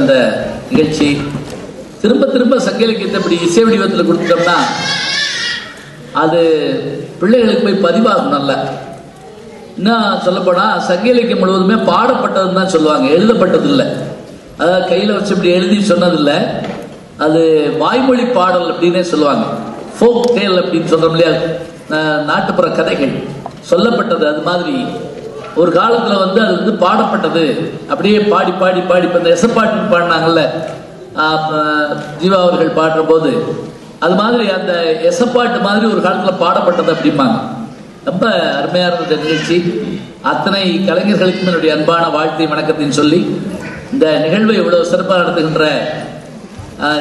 அந்த நிகழ்ச்சி. திரும்ப திரும்ப சங்க இலக்கியத்தை இப்படி இசை வடிவத்தில் கொடுத்துட்டோம்னா அது பிள்ளைகளுக்கு போய் பதிவாகும் நல்ல. இன்னும் சொல்லப்போனா சங்க இலக்கியம் முழுவதுமே பாடப்பட்டதுன்னு தான் சொல்லுவாங்க எழுதப்பட்டது இல்லை அதாவது கையில் வச்சு இப்படி எழுதி சொன்னதில்லை. அது வாய்மொழி பாடல் அப்படின்னே சொல்லுவாங்க. ஃபோக் டேல் அப்படின்னு சொல்கிறோம் இல்லையா? நாட்டுப்புற கதைகள். சொல்லப்பட்டது அது மாதிரி ஒரு காலத்துல வந்து அது வந்து பாடப்பட்டது. அப்படியே பாடி பாடி பாடி. இப்ப இந்த எசப்பாட்டு பாடினாங்கல்ல ஜீவா அவர்கள் பாடுற போது அது மாதிரி அந்த எசப்பாட்டு மாதிரி ஒரு காலத்துல பாடப்பட்டது அப்படிம்பாங்க. ரொம்ப அருமையா இருந்த நிகழ்ச்சி. அத்தனை கலைஞர்களுக்கும் என்னுடைய அன்பான வாழ்த்தை வணக்கத்தையும் சொல்லி இந்த நிகழ்வை இவ்வளவு சிறப்பாக நடத்துகின்ற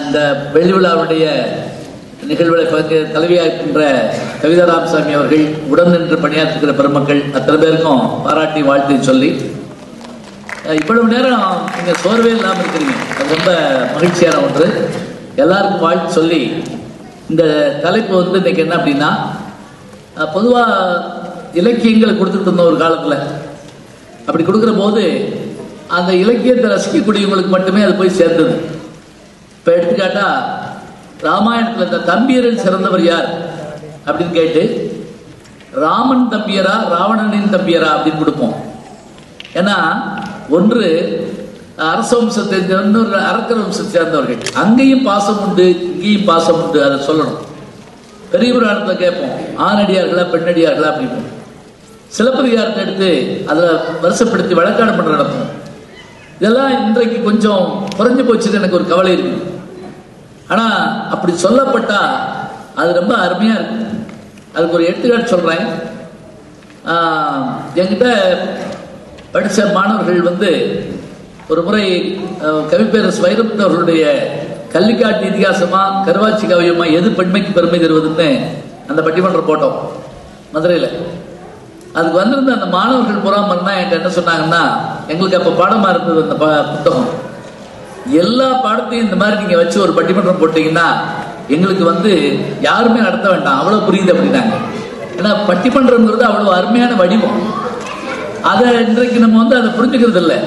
இந்த வெள்ளி விழாவுடைய நிகழ்வுகளை பங்கு தலைவியாகின்ற கவிதா ராமசாமி அவர்கள் உடன் நின்று பணியாற்றுகிற பெருமக்கள் அத்தனை பேருக்கும் பாராட்டி வாழ்த்து சொல்லி இவ்வளவு நேரம் நீங்க சோர்வே இல்லாமல் இருக்கிறீங்க. அது ரொம்ப மகிழ்ச்சியான ஒன்று. எல்லாருக்கும் வாழ்த்து சொல்லி இந்த தலைப்பு வந்து இன்னைக்கு என்ன அப்படின்னா பொதுவாக பொதுவா இலக்கியங்களை கொடுத்துட்டு இருந்தோம் ஒரு காலத்துல. அப்படி கொடுக்குற போது அந்த இலக்கியத்தை ரசிக்கக்கூடியவங்களுக்கு மட்டுமே அது போய் சேர்ந்தது. இப்ப எடுத்துக்காட்டா ராமாயணத்தில் இந்த தம்பியரில் சிறந்தவர் யார்? அப்படின்னு கேட்டு ராமன் தம்பியரா ராவணனின் தம்பியரா அப்படின்னு கொடுப்போம். ஏன்னா ஒன்று அரச வம்சத்தை சேர்ந்த ஒரு அரக்கர் வம்சத்தை சேர்ந்தவர்கள். அங்கேயும் பாசம் உண்டு இங்கேயும் பாசம் உண்டு அதை சொல்லணும். பெரிய புராணத்தில் கேட்போம் ஆணடியார்களா பெண்ணடியார்களா அப்படிப்போம் சிலப்பதிகாரத்தை எடுத்து அதில் வருஷப்படுத்தி வழக்காடு பண்ண நடத்தும் இதெல்லாம் இன்றைக்கு கொஞ்சம் குறைஞ்சு போச்சுன்னு எனக்கு ஒரு கவலை இருக்குது. ஆனா அப்படி சொல்லப்பட்டா அது ரொம்ப அருமையா இருக்கு. அதுக்கு ஒரு எடுத்துக்காட்டு சொல்றேன். என்கிட்ட படித்த மாணவர்கள் வந்து ஒரு முறை கவிப்பேரஸ் கவிப்பேரரசு வைரமுத்து அவர்களுடைய கள்ளிக்காட்டு இதிகாசமா கருவாச்சி கவியமா எது பெண்மைக்கு பெருமை தருவதுன்னு அந்த பட்டிமன்றம் போட்டோம் மதுரையில். அதுக்கு வந்திருந்த அந்த மாணவர்கள் புறாமன்னா என்கிட்ட என்ன சொன்னாங்கன்னா எங்களுக்கு அப்ப பாடமா இருந்தது அந்த புத்தகம். எல்லா பாடத்தையும் இந்த மாதிரி நீங்க வச்சு ஒரு பட்டிமன்றம் போட்டீங்கன்னா எங்களுக்கு வந்து யாருமே நடத்த வேண்டாம். அவ்வளவு புரியுது அப்படின்னாங்க. ஏன்னா பட்டிமன்றம்ங்கிறது அவ்வளவு அருமையான வடிவம். அதை இன்றைக்கு நம்ம வந்து அதை புரிஞ்சுக்கிறது இல்லை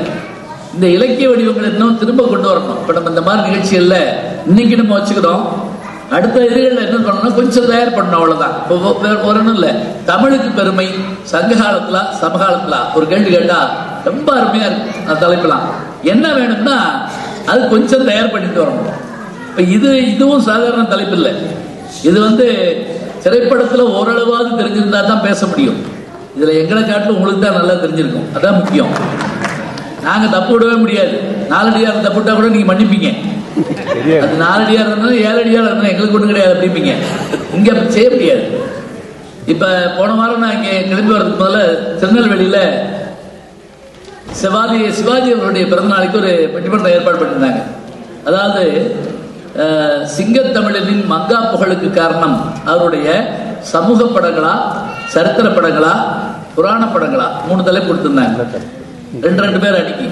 இந்த இலக்கிய வடிவங்களை இன்னும் திரும்ப கொண்டு வரணும். இப்ப நம்ம இந்த மாதிரி நிகழ்ச்சிகள்ல இன்னைக்கு நம்ம வச்சுக்கிறோம். அடுத்த இதுகளில் என்ன பண்ணணும் கொஞ்சம் தயார் பண்ணணும் அவ்வளவுதான். இப்போ ஒ- ஒன்றும் இல்லை. தமிழுக்கு பெருமை சங்க காலத்துல சமகாலத்துல. ஒரு கேள்வி கேட்டா ரொம்ப அருமையா இருக்கு. அந்த தலைப்பெல்லாம் என்ன வேணும்னா அது கொஞ்சம் தயார் பண்ணிட்டு வரணும். இப்ப இது இதுவும் சாதாரண தலைப்பு இல்லை இது வந்து திரைப்படத்துல ஓரளவாவது தெரிஞ்சிருந்தா தான் பேச முடியும். இதுல எங்களை காட்டிலும் உங்களுக்கு தான் நல்லா தெரிஞ்சிருக்கும். அதான் முக்கியம். நாங்க தப்பு விடவே முடியாது. நாலடியார் தப்பு விட்டா கூட நீங்க மன்னிப்பீங்க. அது நாலடியார் இருந்தாலும் ஏழடியார் இருந்தாலும் எங்களுக்கு ஒண்ணும் கிடையாது அப்படிப்பீங்க இங்க செய்ய முடியாது. இப்ப போன வாரம் நான் இங்க கிளம்பி வர்றதுக்கு முதல்ல திருநெல்வேலியில சிவாஜி சிவாஜி அவருடைய பிறந்த நாளைக்கு ஒரு பட்டிமன்றம் ஏற்பாடு பண்ணியிருந்தாங்க. அதாவது சிங்கத்தமிழனின் மங்கா புகழுக்கு காரணம் அவருடைய சமூக படங்களா சரித்திர படங்களா புராண படங்களா மூணு தலைப்பு கொடுத்திருந்தாங்க. ரெண்டு ரெண்டு பேர் அடிக்கி.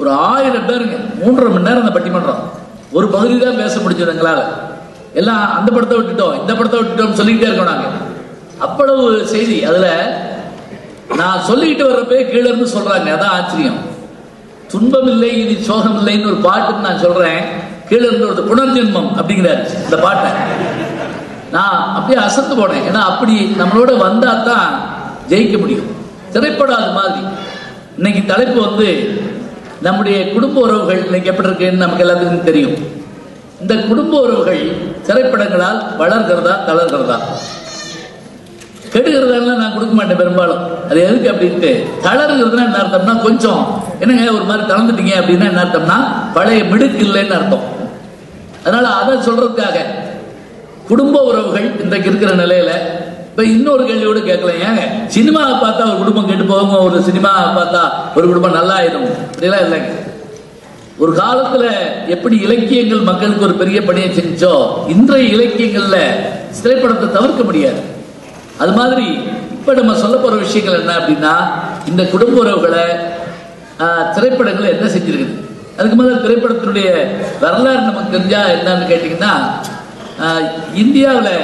ஒரு ஆயிரம் பேருங்க. மூன்றரை மணி நேரம் அந்த பட்டிமன்றம். ஒரு பகுதி தான் பேச முடிஞ்சது எங்களால். எல்லாம் அந்த படத்தை விட்டுட்டோம் இந்த படத்தை விட்டுட்டோம் சொல்லிக்கிட்டே இருக்கோம் நாங்கள் அவ்வளவு செய்தி அதில் நான் சொல்லிக்கிட்டு வர்றப்பே கீழே இருந்து சொல்றாங்க அதான் ஆச்சரியம். துன்பம் இல்லை இது சோகம் இல்லைன்னு ஒரு பாட்டுன்னு நான் சொல்றேன். கீழே இருந்து ஒரு புனர்ஜென்மம் அப்படிங்கிறாரு இந்த பாட்டை. நான் அப்படியே அசந்து போனேன். ஏன்னா அப்படி நம்மளோட வந்தா தான் ஜெயிக்க முடியும். திரைப்படம் அது மாதிரி. இன்னைக்கு தலைப்பு வந்து நம்முடைய குடும்ப உறவுகள் இன்னைக்கு எப்படி இருக்குன்னு நமக்கு எல்லாத்துக்கும் தெரியும். இந்த குடும்ப உறவுகள் திரைப்படங்களால் வளர்கிறதா தளர்கிறதா? கெடுகிறதெல்லாம் நான் கொடுக்க மாட்டேன் பெரும்பாலும். அது எதுக்கு அப்படின்ட்டு தளர்கிறதுனா என்ன அர்த்தம்னா கொஞ்சம். என்னங்க ஒரு மாதிரி தளர்ந்துட்டீங்க அப்படின்னா என்ன அர்த்தம்னா பழைய மிடுக்கு இல்லைன்னு அர்த்தம். அதனால அதை சொல்றதுக்காக குடும்ப உறவுகள் இன்றைக்கு இருக்கிற நிலையில இப்ப இன்னொரு கேள்வியோட கேட்கலாம். ஏங்க சினிமாவை பார்த்தா ஒரு குடும்பம் கெட்டு போகும் ஒரு சினிமாவை பார்த்தா ஒரு குடும்பம் நல்லா ஆயிடும் அப்படிலாம் இல்லைங்க. ஒரு காலத்துல எப்படி இலக்கியங்கள் மக்களுக்கு ஒரு பெரிய பணியை செஞ்சோ இன்றைய இலக்கியங்கள்ல திரைப்படத்தை தவிர்க்க முடியாது. அது மாதிரி இப்போ நம்ம சொல்ல போகிற விஷயங்கள் என்ன அப்படின்னா இந்த குடும்ப உறவுகளை திரைப்படங்கள் என்ன செஞ்சிருக்குது? அதுக்கு முதல்ல திரைப்படத்தினுடைய வரலாறு நமக்கு தெரிஞ்சா என்னன்னு கேட்டிங்கன்னா இந்தியாவில்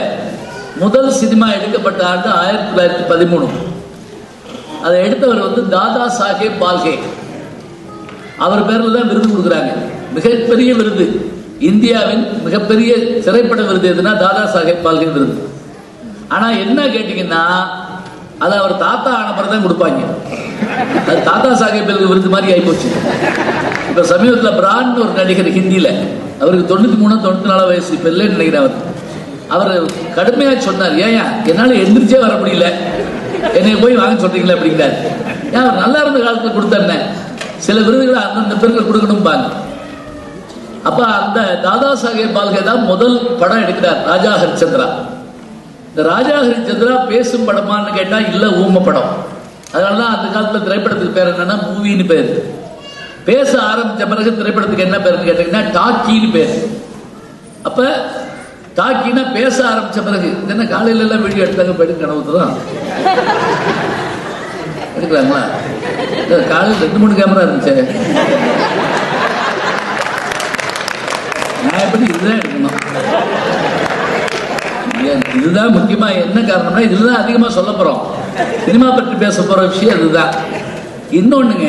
முதல் சினிமா எடுக்கப்பட்ட ஆண்டு ஆயிரத்தி தொள்ளாயிரத்தி பதிமூணு. அதை எடுத்தவர் வந்து தாதா சாஹேப் பால்கே. அவர் பேரில் தான் விருது கொடுக்குறாங்க. மிகப்பெரிய விருது. இந்தியாவின் மிகப்பெரிய திரைப்பட விருது எதுனா தாதா சாஹேப் பால்கே விருது. ஆனா என்ன கேட்டீங்கன்னா அது அவர் தாத்தா ஆன தான் கொடுப்பாங்க. அது தாத்தா சாஹேப் விருது மாதிரி ஆயிப்போச்சு. இப்ப சமீபத்துல பிரான் ஒரு நடிகர் ஹிந்தியில அவருக்கு தொண்ணூத்தி மூணு தொண்ணூத்தி நாலு வயசு இப்ப இல்லைன்னு நினைக்கிறேன் அவர். அவர் கடுமையா சொன்னார் ஏன் என்னால எந்திரிச்சே வர முடியல. என்னை போய் வாங்க சொல்றீங்களா அப்படிங்கிறார். ஏன் அவர் நல்லா இருந்த காலத்துல கொடுத்தேன் சில விருதுகளை அந்தந்த பேருக்கு கொடுக்கணும் பாங்க அப்ப அந்த தாதா சாஹேப் பால்கே தான் முதல் படம் எடுக்கிறார் ராஜா ஹரிச்சந்திரா. இந்த ராஜா ஹரிச்சந்திரா பேசும் படமான்னு கேட்டா இல்ல ஊம படம். அதனால அந்த காலத்துல திரைப்படத்துக்கு பேர் என்னன்னா மூவின்னு பேர். பேச ஆரம்பிச்ச பிறகு திரைப்படத்துக்கு என்ன பேருன்னு கேட்டீங்கன்னா டாக்கின்னு பேர். அப்ப டாக்கினா பேச ஆரம்பிச்ச பிறகு என்ன காலையில எல்லாம் வீடியோ எடுத்தாங்க போயிட்டு கனவு தான் எடுக்கலாங்களா? காலையில் ரெண்டு மூணு கேமரா இருந்துச்சு. நான் எப்படி இதுதான் எடுக்கணும்? இதுதான் முக்கியமா என்ன காரணம்னா இதுதான் அதிகமா சொல்ல போறோம். சினிமா பற்றி பேச போற விஷயம் அதுதான் இன்னொன்னுங்க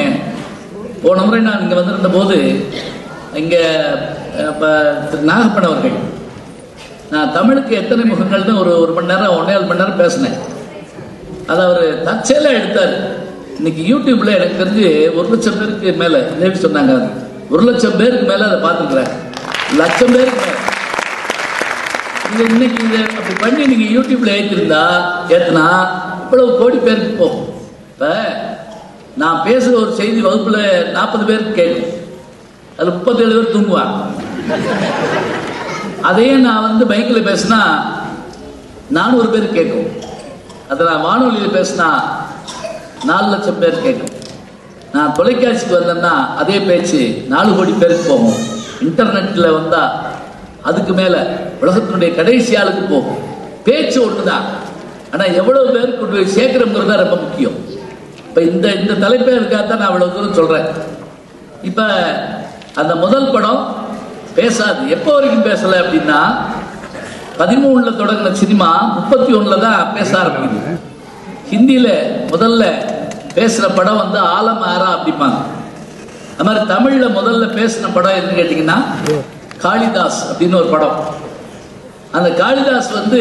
போன முறை நான் இங்க வந்திருந்த போது இங்க அஹ், திரு நாகப்பன் அவர்கள் நான் தமிழுக்கு எத்தனை முகங்கள் தான் ஒரு ஒரு மணி நேரம் ஒன்னே மணி நேரம் பேசினேன். அதை அவர் தற்செயலா எடுத்தார். இன்னைக்கு யூடியூப்ல எனக்கு தெரிஞ்சு ஒரு லட்சம் பேருக்கு மேல தேவி சொன்னாங்க. ஒரு லட்சம் பேருக்கு மேல அதை பார்த்துக்கிறேன் லட்சம் பேருக்கு மேல. இது இன்னைக்கு இதை அப்படி பண்ணி நீங்க யூடியூப்ல ஏற்றிருந்தா ஏத்துனா இவ்வளவு கோடி பேருக்கு போகும். இப்ப நான் பேசுகிற ஒரு செய்தி வகுப்புல நாற்பது பேருக்கு கேட்கும் அதுல முப்பத்தேழு பேர் தூங்குவான் அதையே நான் வந்து பைக்கில் பேசினா நானூறு பேர் கேட்கும். அதை நான் வானொலியில் பேசினா நாலு லட்சம் பேர் கேட்கும். நான் தொலைக்காட்சிக்கு வந்தேன்னா அதே பேச்சு நாலு கோடி பேருக்கு போகும். இன்டர்நெட்டில் வந்தால் அதுக்கு மேல உலகத்தினுடைய கடைசி ஆளுக்கு போகும். பேச்சு ஒண்ணுதான். ஆனா எவ்வளவு பேருக்கு கொண்டு போய் சேர்க்கிறோங்கிறது தான் ரொம்ப முக்கியம். இப்ப இந்த இந்த தலைப்பே இருக்காதான் நான் அவ்வளவு தூரம் சொல்றேன். இப்ப அந்த முதல் படம் பேசாது. எப்போ வரைக்கும் பேசல அப்படின்னா பதிமூணுல தொடங்கின சினிமா முப்பத்தி ஒண்ணுல தான் பேச ஆரம்பிக்குது. ஹிந்தியில முதல்ல பேசுற படம் வந்து ஆலம் ஆரா அப்படிம்பாங்க. அது மாதிரி தமிழ்ல முதல்ல பேசின படம் என்னன்னு கேட்டீங்கன்னா காளிதாஸ் அப்படின்னு ஒரு படம். அந்த காளிதாஸ் வந்து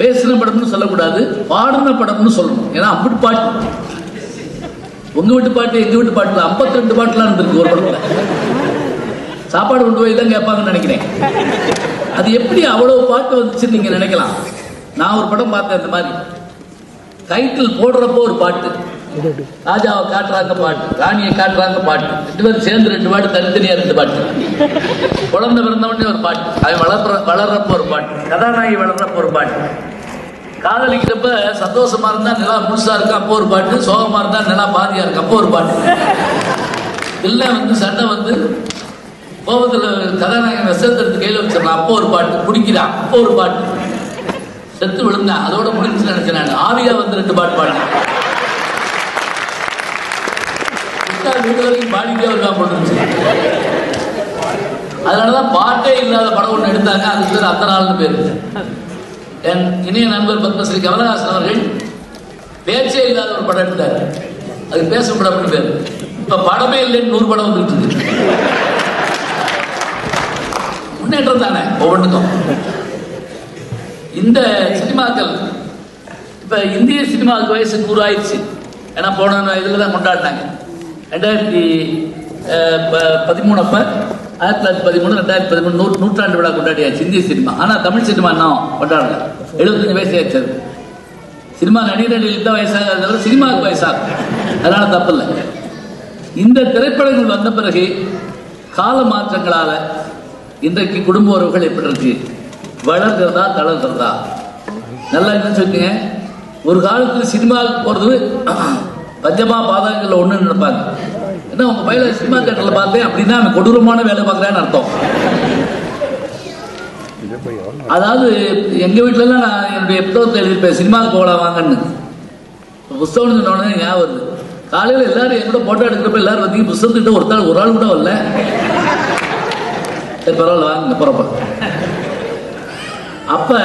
பேசின படம்னு சொல்லக்கூடாது பாடின படம்னு சொல்லணும். ஏன்னா அப்படி பாட்டு. உங்க வீட்டு பாட்டு எங்க வீட்டு பாட்டுல 52 ரெண்டு பாட்டுலாம் இருந்திருக்கு ஒரு படத்துல. சாப்பாடு கொண்டு போய் தான் கேட்பாங்கன்னு நினைக்கிறேன். அது எப்படி அவ்வளவு பாட்டு வந்துச்சுன்னு நீங்க நினைக்கலாம். நான் ஒரு படம் பார்த்தேன் இந்த மாதிரி. டைட்டில் போடுறப்போ ஒரு பாட்டு. ராஜாவை காட்டுறாங்க பாட்டு ராணியை காட்டுறாங்க பாட்டு. ரெண்டு பேரும் சேர்ந்து ரெண்டு பாட்டு தனித்தனியா ரெண்டு பாட்டு. குழந்தை பிறந்த உடனே ஒரு பாட்டு. அவன் வளர்ற வளர்றப்ப ஒரு பாட்டு. கதாநாயகி வளர்றப்ப ஒரு பாட்டு. காதலிக்கிறப்ப சந்தோஷமா இருந்தா நிலா முழுசா இருக்கு அப்போ ஒரு பாட்டு. சோகமா இருந்தா நிலா பாதியா இருக்கு அப்போ ஒரு பாட்டு. இல்ல வந்து சண்டை வந்து கோபத்துல கதாநாயகன் விஷத்தை எடுத்து கையில வச்சிடலாம் அப்போ ஒரு பாட்டு. குடிக்கிறான் அப்போ ஒரு பாட்டு. செத்து விழுந்தான். அதோட முடிஞ்சு நினைச்சேன் நான். ஆவியா வந்து ரெண்டு பாட்டு பாடினேன். விட்டா வீடு வரைக்கும் பாடிட்டே வருவான் போட்டுருச்சு அதனாலதான் பாட்டே இல்லாத படம் ஒண்ணு எடுத்தாங்க. அதுக்கு பேர் அந்த நாள்னு பேரு. என் இணைய நண்பர் பத்மஸ்ரீ கமலஹாசன் அவர்கள் பேச்சே இல்லாத ஒரு படம் எடுத்தார். அது பேசும் படம்னு பேர். இப்ப படமே இல்லைன்னு நூறு படம் வந்துட்டு இருக்கு. முன்னேற்றம் தானே ஒவ்வொன்றுக்கும். இந்த சினிமாக்கள் இப்ப இந்திய சினிமாவுக்கு வயசு நூறு ஆயிடுச்சு. ஏன்னா போன இதுல தான் கொண்டாடினாங்க. ரெண்டாயிரத்தி ப- பதிமூணு ஆயிரத்தி தொள்ளாயிரத்தி பதிமூணு ரெண்டாயிரத்தி பதிமூணு நூ நூற்றாண்டு விழா கொண்டாடியாச்சு இந்திய சினிமா. ஆனால் தமிழ் சினிமா இன்னும் கொண்டாடல. எழுபத்தஞ்சு வயசு ஆச்சு சினிமா நடிகர்கள் தான் வயசாக தவிர சினிமாவுக்கு வயசாகும். அதனால தப்பு இல்லை இந்த திரைப்படங்கள் வந்த பிறகு கால மாற்றங்களால் இன்றைக்கு குடும்ப உறவுகள் எப்படி இருக்கு? வளர்கிறதா தளர்கிறதா? நல்லா என்ன சொல்லுங்க ஒரு காலத்தில் சினிமாவுக்கு போகிறது பஞ்சமா பாதகங்கள்ல ஒண்ணு நினைப்பாங்க. என்ன உங்க பையில சினிமா தேட்டர்ல பார்த்தேன் அப்படின்னா அவன் கொடூரமான வேலை பார்க்கறான்னு அர்த்தம். அதாவது எங்க வீட்டுல எல்லாம் நான் என்னுடைய புத்தகத்தை எழுதியிருப்பேன் சினிமாவுக்கு போகலாம் வாங்கன்னு. இப்ப புஸ்தகம் ஞாபகம் வருது. காலையில எல்லாரும் என் கூட போட்டோ எடுக்கிறப்ப எல்லாரும் வந்து புஸ்தகத்துக்கிட்ட ஒருத்தாள் ஒரு ஆள் கூட வரல. சரி பரவாயில்ல வாங்க போறப்ப. அப்ப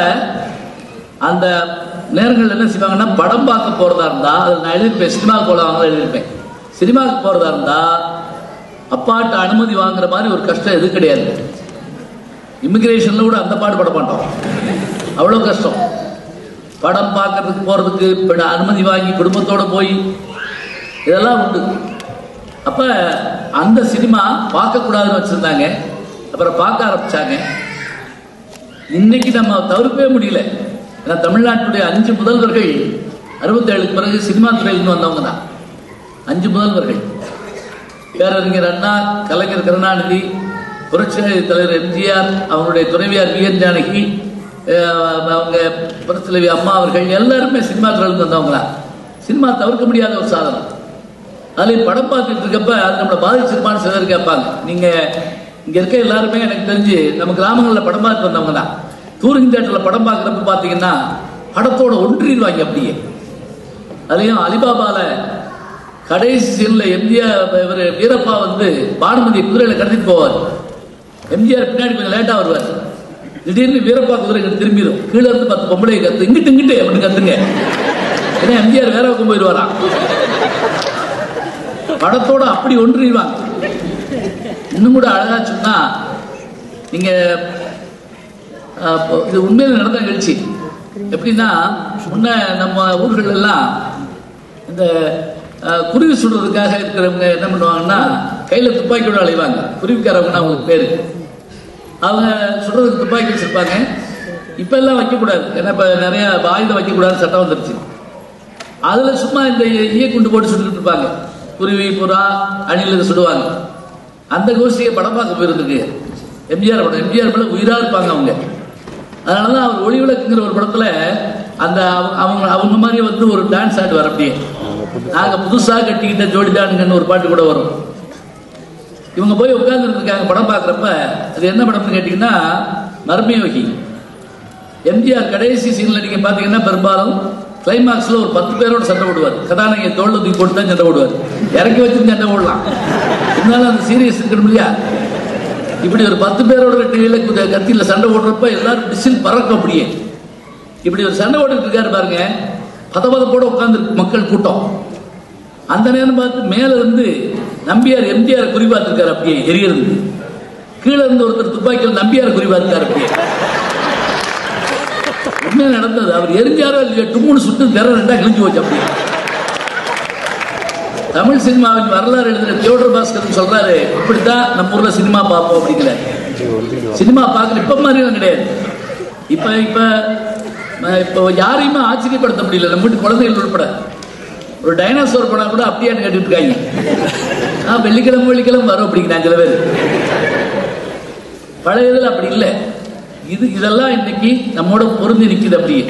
அந்த நேர்கள் என்ன செய்வாங்கன்னா படம் பார்க்க போறதா இருந்தா அதில் நான் எழுதியிருப்பேன் சினிமாவுக்கு போகலாம் எழுதியிருப்பேன். சினிமாவுக்கு போறதா இருந்தா அப்பாட்ட அனுமதி வாங்குற மாதிரி ஒரு கஷ்டம் எது கிடையாது. இமிக்ரேஷனில் கூட அந்த பாடு பட மாட்டோம். அவ்வளோ கஷ்டம். படம் பார்க்கறதுக்கு போறதுக்கு அனுமதி வாங்கி குடும்பத்தோட போய் இதெல்லாம் உண்டு. அப்ப அந்த சினிமா பார்க்கக்கூடாதுன்னு வச்சிருந்தாங்க. அப்புறம் பார்க்க ஆரம்பிச்சாங்க. இன்னைக்கு நம்ம தவிர்க்கவே முடியல. ஏன்னா தமிழ்நாட்டுடைய அஞ்சு முதல்வர்கள் அறுபத்தேழுக்கு பிறகு சினிமா துறையிலிருந்து வந்தவங்க தான். அஞ்சு முதல்வர்கள். பேரறிஞர் அண்ணா கலைஞர் கருணாநிதி புரட்சி தலைவர் எம்ஜிஆர் அவருடைய துணைவியார் வி என் ஜானகி அவங்க புரட்சிலவி அம்மா அவர்கள் எல்லாருமே சினிமா துறையிலிருந்து வந்தவங்க தான். சினிமா தவிர்க்க முடியாத ஒரு சாதனம். அதுலேயும் படம் பார்த்துட்டு இருக்கப்ப அது நம்மளை பாதிச்சிருப்பான்னு சிலர் கேட்பாங்க. நீங்கள் இங்கே இருக்க எல்லாருமே எனக்கு தெரிஞ்சு நம்ம கிராமங்களில் படம் பார்த்து வந்தவங்க தான். டூரிங் தேட்டரில் படம் பார்க்குறப்ப பார்த்தீங்கன்னா படத்தோட ஒன்றிடுவாங்க அப்படியே. அதுலயும் அலிபாபால கடைசி சீன்ல எம்ஜிஆர் இவர் வீரப்பா வந்து பானுமதி குதிரையில கடத்திட்டு போவார். எம்ஜிஆர் பின்னாடி கொஞ்சம் லேட்டா வருவார். திடீர்னு வீரப்பா குதிரை திரும்பிடும். கீழே இருந்து பத்து பொம்பளை கத்து இங்கிட்டு இங்கிட்டு அப்படின்னு கத்துங்க. ஏன்னா எம்ஜிஆர் வேற பக்கம் போயிடுவாராம். படத்தோட அப்படி ஒன்றிடுவாங்க இன்னும் கூட அழகா சொன்னா நீங்க இது உண்மையில் நடந்த நிகழ்ச்சி. எப்படின்னா முன்ன நம்ம ஊர்களெல்லாம் இந்த குருவி சுடுறதுக்காக இருக்கிறவங்க என்ன பண்ணுவாங்கன்னா கையில துப்பாக்கியோட அலைவாங்க. குருவிக்காரவங்கன்னா அவங்களுக்கு பேரு. அவங்க சுடுறதுக்கு துப்பாக்கி வச்சிருப்பாங்க. இப்ப எல்லாம் வைக்கக்கூடாது. ஏன்னா இப்ப நிறைய ஆயுதம் வைக்கக்கூடாதுன்னு சட்டம் வந்துருச்சு. அதுல சும்மா இந்த ஈய குண்டு போட்டு சுட்டுக்கிட்டு இருப்பாங்க. குருவி புறா அணில் சுடுவாங்க. அந்த கோஷ்டியை படம் பார்க்க போயிருந்துக்கு எம்ஜிஆர் படம். எம்ஜிஆர் படம் உயிரா இருப்பாங்க அவங்க. அதனாலதான் அவர் ஒளி விளக்குங்கிற ஒரு படத்துல அந்த அவங்க- அவங்க அவங்க மாதிரி வந்து ஒரு டான்ஸ் ஆடுவார் அப்படியே. நாங்க புதுசா கட்டிக்கிட்ட ஜோடிதானுங்கன்னு ஒரு பாட்டு கூட வரும். இவங்க போய் உட்கார்ந்துட்டு இருக்காங்க படம் பார்க்குறப்ப அது என்ன படம்னு கேட்டிங்கன்னா மர்மயோகி. எம்ஜிஆர் கடைசி சீன்ல நீங்க பாத்தீங்கன்னா பெரும்பாலும் கிளைமாக்ஸ்ல ஒரு பத்து பேரோட சண்டை போடுவார். கதாநாயகி தோல் தூக்கி போட்டு தான் சண்டை போடுவார். இறக்கி வச்சு சண்டை போடலாம். இருந்தாலும் அந்த சீரியஸ் இருக்கணும் இல்லையா? இப்படி ஒரு பத்து பேரோட வெற்றியில குத- கத்தியில சண்டை ஓடுறப்ப எல்லாரும் டிசில் பறக்கும் அப்படியே. இப்படி ஒரு சண்டை போட்டுட்டு இருக்காரு பாருங்க. பதபதப்போட உட்கார்ந்து மக்கள் கூட்டம். அந்த நேரம் பார்த்து மேல இருந்து நம்பியார் எம்ஜிஆர் குறிபார்த்திருக்காரு அப்படியே எரியறது. கீழே இருந்து ஒருத்தர் துப்பாக்கியில் நம்பியார் குறிபார்த்திருக்காரு அப்படியே. உண்மையாக நடந்தது. அவர் எரிஞ்சாரோ இல்லையா டும்முன்னு சுட்டு திற ரெண்டா கிழிஞ்சு போச்சு அப்படியே. தமிழ் சினிமாவின் வரலாறு எழுதின தியோடர் பாஸ்கர் சொல்றாரு இப்படித்தான் நம்ம ஊர்ல சினிமா பார்ப்போம் அப்படிங்கிற. சினிமா பார்க்கல இப்ப மாதிரிலாம் கிடையாது. இப்ப இப்ப இப்போ யாரையுமே ஆச்சரியப்படுத்த முடியல. நம்ம வீட்டு குழந்தைகள் உட்பட ஒரு டைனாசோர் படம் கூட அப்படியான்னு கேட்டுட்டு இருக்காங்க. ஆ வெள்ளிக்கிழமை வெள்ளிக்கிழமை வரும் அப்படிங்கிறாங்க சில பேர். பழைய இதில் அப்படி இல்லை. இது இதெல்லாம் இன்னைக்கு நம்மோட பொருந்தி நிற்கிது அப்படியே.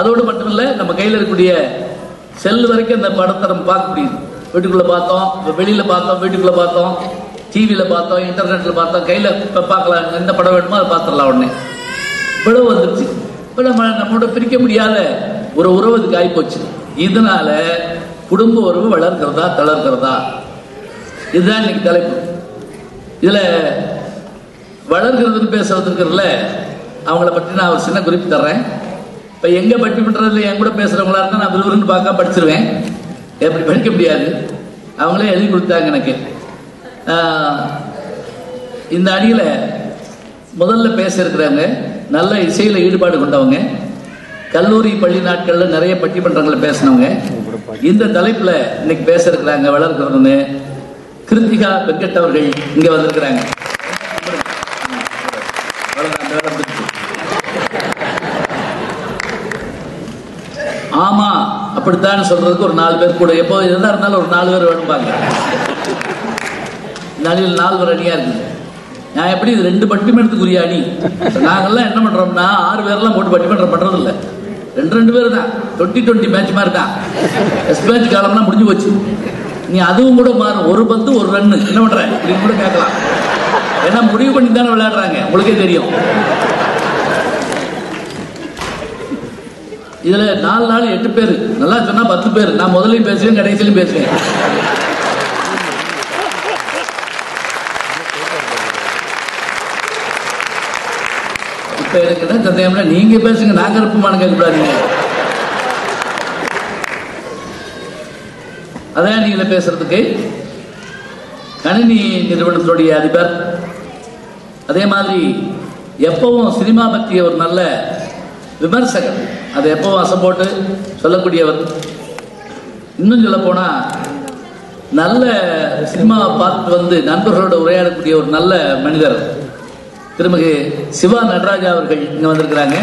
அதோடு மட்டும் இல்லை நம்ம கையில் இருக்கக்கூடிய செல் வரைக்கும் அந்த படத்தை நம்ம பார்க்க முடியுது. வீட்டுக்குள்ள பார்த்தோம் வெளியில் வெளியில பார்த்தோம் வீட்டுக்குள்ள பார்த்தோம் டிவியில பார்த்தோம் இன்டர்நெட்ல பார்த்தோம் கையில இப்போ பார்க்கலாம். எந்த படம் வேணுமோ அதை பார்த்துடலாம் உடனே. இவ்வளவு வந்துருச்சு. இப்போ நம்ம நம்மளோட பிரிக்க முடியாத ஒரு உறவு இதுக்கு ஆகிப்போச்சு இதனால குடும்ப உறவு வளர்க்கிறதா தளர்க்கிறதா இதுதான் இன்னைக்கு தலைப்பு. இதுல வளர்கிறதுன்னு பேசுறது இருக்கிறதுல அவங்கள பற்றி நான் ஒரு சின்ன குறிப்பு தர்றேன். இப்போ எங்க பட்டிமன்றத்தில் என் கூட பேசுறவங்களா இருந்தால் நான் விறுவிறுன்னு பார்க்க படிச்சிருவேன். எப்படி படிக்க முடியாது? அவங்களே எழுதி கொடுத்தாங்க எனக்கு. இந்த அணியில முதல்ல பேச நல்ல இசையில ஈடுபாடு கொண்டவங்க கல்லூரி பள்ளி நாட்கள்ல நிறைய பட்டிமன்றங்களை பேசினவங்க இந்த தலைப்புல இன்னைக்கு பேச இருக்கிறாங்க வளர்க்கிறதுன்னு கிருத்திகா வெங்கட் அவர்கள் இங்க வந்திருக்கிறாங்க அவ்வளவுதான், அந்த வேலை முடிஞ்சுது. ஆமா அப்படித்தான் சொல்றதுக்கு ஒரு நாலு பேர் கூட. எப்போ எதா இருந்தாலும் ஒரு நாலு பேர் வேணும்பாங்க. நாளில் நாலு பேர் அணியா இருக்குது. நான் எப்படி இது ரெண்டு பட்டிமன்றத்துக்குரிய அணி? நாங்கெல்லாம் என்ன பண்றோம்னா ஆறு பேர்லாம் போட்டு பட்டிமன்றம் பண்றது இல்ல ரெண்டு ரெண்டு பேர் தான் டுவெண்ட்டி டுவெண்ட்டி மேட்ச் மாதிரி தான் டெஸ்ட் மேட்ச் காலம்லாம் முடிஞ்சு போச்சு. நீ அதுவும் கூட மாறும் ஒரு பந்து ஒரு ரன்னு என்ன பண்ற? இப்படின்னு கூட கேட்கலாம். ஏன்னா முடிவு பண்ணி தானே விளையாடுறாங்க. உங்களுக்கே தெரியும். இதுல நாலு நாள் எட்டு பேர். நல்லா சொன்னா பத்து பேர். நான் முதலையும் பேசுவேன் கடைசியிலும் பேசுவேன். இப்போ எனக்கு என்ன சந்தேகம்னா நீங்க பேசுங்க நாங்க இருப்போமான்னு கேட்கக்கூடாதீங்க. அதான் நீங்கள் பேசுறதுக்கு. கணினி நிறுவனத்துடைய அதிபர். அதே மாதிரி எப்பவும் சினிமா பற்றிய ஒரு நல்ல விமர்சகர். அதை எப்போ வாசம் போட்டு சொல்லக்கூடியவர்? இன்னும் சொல்ல போனா நல்ல சினிமாவை பார்த்து வந்து நண்பர்களோட உரையாடக்கூடிய ஒரு நல்ல மனிதர் திருமிகு சிவா நடராஜா அவர்கள் இங்க வந்திருக்கிறாங்க.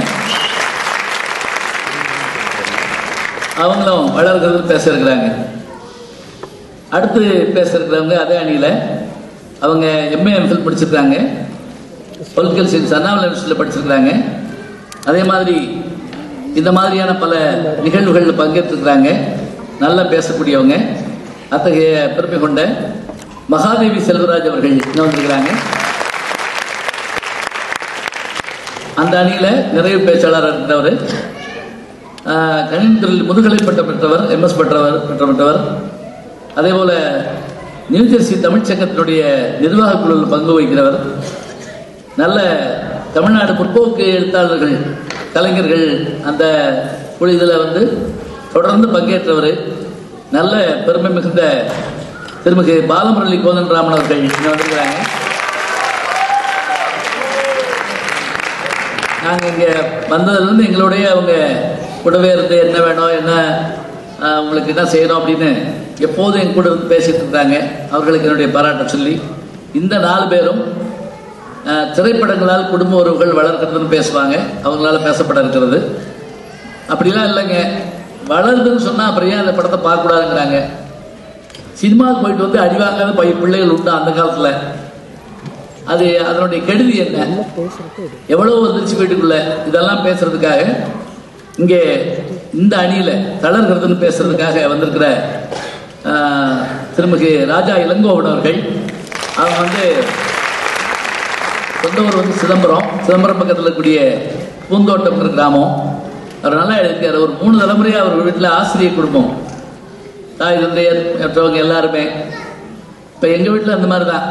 அவங்களும் வளர்கிறது பேச இருக்கிறாங்க அடுத்து பேச இருக்கிறவங்க அதே அணியில அவங்க எம்ஏ எம்ஃபில் படிச்சிருக்காங்க பொலிட்டிக்கல் சயின்ஸ் அண்ணாமலை யூனிவர்சிட்டியில் படிச்சிருக்கிறாங்க. அதே மாதிரி இந்த மாதிரியான பல நிகழ்வுகளில் பங்கேற்றுக்கிறாங்க நல்லா பேசக்கூடியவங்க. அத்தகைய பெருமை கொண்ட மகாதேவி செல்வராஜ் அவர்கள் இன்னும் வந்திருக்கிறாங்க. அந்த அணியில் நிறைவு பேச்சாளர் இருந்தவர். கணினி முதுகலை பட்டம் பெற்றவர் எம்எஸ் பெற்றவர் பெற்ற பெற்றவர். அதே போல நியூஜெர்சி தமிழ்ச்சங்கத்தினுடைய நிர்வாக குழுவில் பங்கு வகிக்கிறவர். நல்ல தமிழ்நாடு முற்போக்கு எழுத்தாளர்கள் கலைஞர்கள் அந்த குழு இதில் வந்து தொடர்ந்து பங்கேற்றவர். நல்ல பெருமை மிகுந்த திருமிகு பாலமுரளி கோதண்டராமன் அவர்கள் வந்திருக்கிறாங்க. நாங்கள் இங்கே வந்ததுலேருந்து எங்களுடைய அவங்க கூடவே இருந்து என்ன வேணும் என்ன உங்களுக்கு என்ன செய்யணும் அப்படின்னு எப்போதும் என் கூட இருந்து பேசிட்டு இருந்தாங்க அவர்களுக்கு என்னுடைய பாராட்ட சொல்லி இந்த நாலு பேரும் திரைப்படங்களால் குடும்ப உறவுகள் வளர்க்கிறதுன்னு பேசுவாங்க. அவங்களால பேசப்பட இருக்கிறது. அப்படிலாம் இல்லைங்க. வளருதுன்னு சொன்னா அப்புறம் ஏன் அந்த படத்தை பார்க்கக்கூடாதுங்கிறாங்க. சினிமாவுக்கு போயிட்டு வந்து அடிவாங்காத பை பிள்ளைகள் உண்டு அந்த காலத்துல? அது அதனுடைய கெடுதி என்ன? எவ்வளவு வந்துருச்சு வீட்டுக்குள்ள. இதெல்லாம் பேசுறதுக்காக இங்கே இந்த அணியில தளர்கிறதுன்னு பேசுறதுக்காக வந்திருக்கிற ஆஹ், திருமிகு ராஜா இளங்கோவன் அவர்கள். அவங்க வந்து சொந்த ஊர் வந்து சிதம்பரம். சிதம்பரம் பக்கத்தில் இருக்கக்கூடிய பூந்தோட்டம்ங்கிற கிராமம். அவர் நல்லா எழுதியிருக்காரு. ஒரு மூணு தலைமுறையாக அவர் வீட்டில் ஆசிரியர் குடும்பம். தாய் தந்தையர் மற்றவங்க எல்லாருமே. இப்போ எங்கள் வீட்டில் அந்த மாதிரி தான்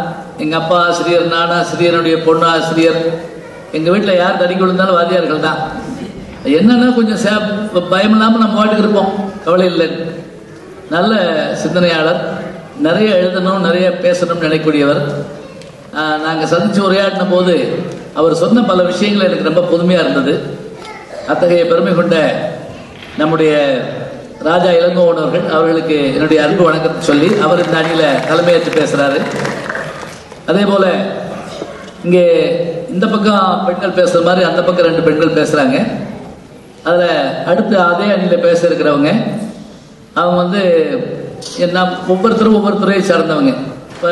எங்கள் அப்பா ஆசிரியர் நான் ஆசிரியருடைய பொண்ணு ஆசிரியர். எங்கள் வீட்டில் யார் தடி விழுந்தாலும் வாதியார்கள் தான். என்னென்ன கொஞ்சம் சே பயம் இல்லாமல் நம்ம வாட்டுக்கு இருப்போம். கவலை இல்லை. நல்ல சிந்தனையாளர். நிறைய எழுதணும் நிறைய பேசணும்னு நினைக்கக்கூடியவர். நாங்கள் சந்திச்சு உரையாடின போது அவர் சொன்ன பல விஷயங்கள் எனக்கு ரொம்ப புதுமையாக இருந்தது. அத்தகைய பெருமை கொண்ட நம்முடைய ராஜா இளங்கோவன் அவர்கள் அவர்களுக்கு என்னுடைய அன்பு வணக்கத்தை சொல்லி அவர் இந்த அணியில் தலைமையேற்று பேசுகிறாரு அதே போல இங்கே இந்த பக்கம் பெண்கள் பேசுகிற மாதிரி அந்த பக்கம் ரெண்டு பெண்கள் பேசுகிறாங்க அதில் அடுத்து அதே அணியில் பேச இருக்கிறவங்க அவங்க வந்து என்ன ஒவ்வொருத்தரும் ஒவ்வொரு துறையை சார்ந்தவங்க. இப்போ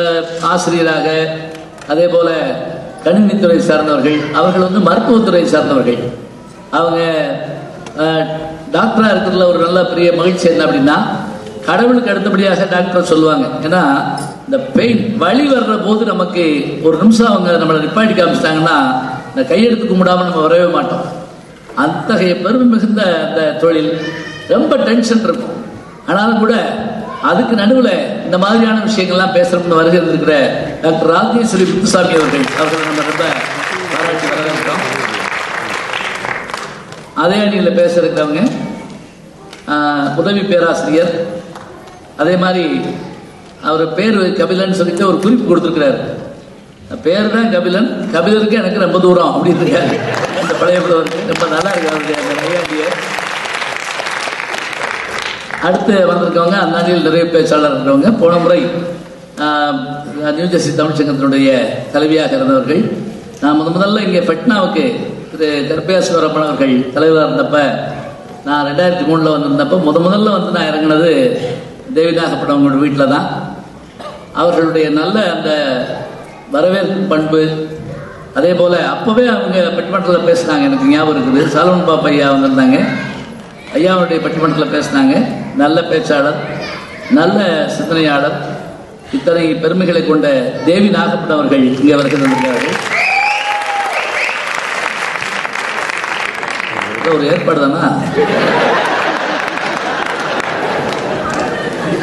ஆசிரியராக அதே போல கணினித்துறை சார்ந்தவர்கள் அவர்கள் வந்து மருத்துவத்துறை சார்ந்தவர்கள். அவங்க டாக்டரா இருக்கிறதுல ஒரு நல்ல பெரிய மகிழ்ச்சி என்ன அப்படின்னா கடவுளுக்கு அடுத்தபடியாக டாக்டர் சொல்லுவாங்க. ஏன்னா இந்த பெயின் வழி வர்ற போது நமக்கு ஒரு நிமிஷம் அவங்க நம்மளை நிப்பாட்டி காமிச்சிட்டாங்கன்னா இந்த கையெடுத்து கும்பிடாம நம்ம வரவே மாட்டோம். அத்தகைய பெருமை மிகுந்த அந்த தொழில். ரொம்ப டென்ஷன் இருக்கும். ஆனாலும் கூட அதுக்கு நடுவில் இந்த மாதிரியான விஷயங்கள்லாம் பேசுறோம்னு வருகை இருக்கிற டாக்டர் ராஜேஸ்வரி முத்துசாமி அவர்கள். அவர்கள் நம்ம ரொம்ப பாராட்டி வரவேற்கிறோம் அதே அணியில் பேச இருக்கிறவங்க உதவி பேராசிரியர். அதே மாதிரி அவர் பேர் கபிலன் சொல்லிட்டு ஒரு குறிப்பு கொடுத்துருக்கிறார். பேர் தான் கபிலன் கபிலருக்கு எனக்கு ரொம்ப தூரம் அப்படின்னு இருக்காரு. அந்த பழைய ரொம்ப நல்லா இருக்கு அவருடைய அந்த நையாண்டியை அடுத்து வந்திருக்கவங்க அந்நாளில் நிறைய பேச்சாளர் இருக்கிறவங்க. போன முறை நியூ ஜெர்சி தமிழ் தமிழ்ச்சங்கத்தினுடைய தலைவியாக இருந்தவர்கள். நான் முத முதல்ல இங்கே பெட்னாவுக்கு திரு கருப்பேஸ்வரப்பன் அவர்கள் தலைவராக இருந்தப்ப நான் ரெண்டாயிரத்தி மூணில் வந்திருந்தப்போ முத முதல்ல வந்து நான் இறங்கினது தேவிதாகப்படம் அவங்களோட வீட்டில் தான். அவர்களுடைய நல்ல அந்த வரவேற்பு பண்பு அதே போல் அப்போவே அவங்க பட்டிமன்றத்தில் பேசினாங்க. எனக்கு ஞாபகம் இருக்குது. சாலவன் பாப்பா வந்திருந்தாங்க. ஐயாவுடைய பட்டிமன்றத்தில் பேசினாங்க. நல்ல பேச்சாளர் நல்ல சிந்தனையாளர். இத்தனை பெருமைகளை கொண்ட தேவி நாகப்பன் அவர்கள் இங்கே வருகை வந்திருக்கிறார்கள் ஒரு ஏற்பாடு தானா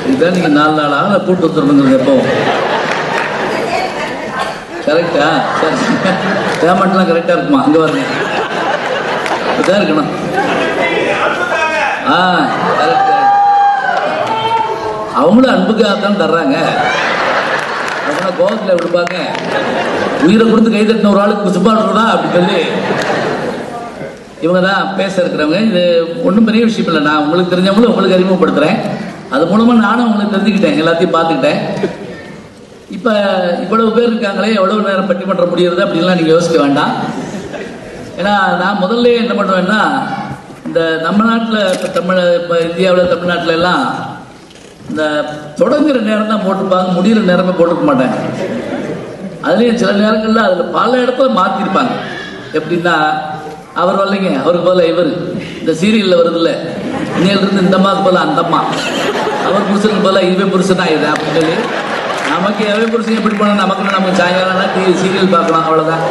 இதுதான் நீங்க நாலு நாள் ஆள கூட்டு வந்துருந்துங்கிறது எப்போ? கரெக்டா சரி. பேமெண்ட்லாம் கரெக்டா இருக்குமா? அங்க வரணும் இதாக இருக்கணும். அவங்களும் அன்புக்காக தான் தர்றாங்க. அதனால கோபத்தில் விடுப்பாங்க. உயிரை கொடுத்து கை தட்டின ஒரு ஆளுக்கு சுப்பாடுறா அப்படின்னு சொல்லி இவங்க தான் பேச இருக்கிறவங்க. இது ஒன்றும் பெரிய விஷயம் இல்லை. நான் உங்களுக்கு தெரிஞ்சவங்களும் உங்களுக்கு அறிமுகப்படுத்துறேன். அது மூலமா நானும் உங்களுக்கு தெரிஞ்சுக்கிட்டேன். எல்லாத்தையும் பார்த்துக்கிட்டேன். இப்போ இவ்வளவு பேர் இருக்காங்களே எவ்வளவு நேரம் பட்டிமன்றம் முடியறது அப்படின்லாம் நீங்க யோசிக்க வேண்டாம். ஏன்னா நான் முதல்ல என்ன பண்ணுவேன்னா இந்த நம்ம நாட்டில் இப்போ தமிழ் இப்போ இந்தியாவில் தமிழ்நாட்டில் எல்லாம் இந்த தொடங்குற நேரம் தான் போட்டிருப்பாங்க முடிகிற நேரமே போட்டிருக்க மாட்டாங்க. அதுலேயும் சில நேரங்களில் அதில் பல இடத்துல மாற்றிருப்பாங்க எப்படின்னா அவர் வரலைங்க அவருக்கு போல இவர். இந்த சீரியலில் வருதுல்ல இன்னையிலிருந்து இந்த அம்மாவுக்கு போல அந்த அம்மா. அவர் புருஷனுக்கு போல இவன் புருஷன் இது அப்படின்னு சொல்லி நமக்கு எவன் புருஷன் எப்படி போனால் நமக்கு நமக்கு சாயங்காலம் டிவி சீரியல் பார்க்கலாம் அவ்வளோதான்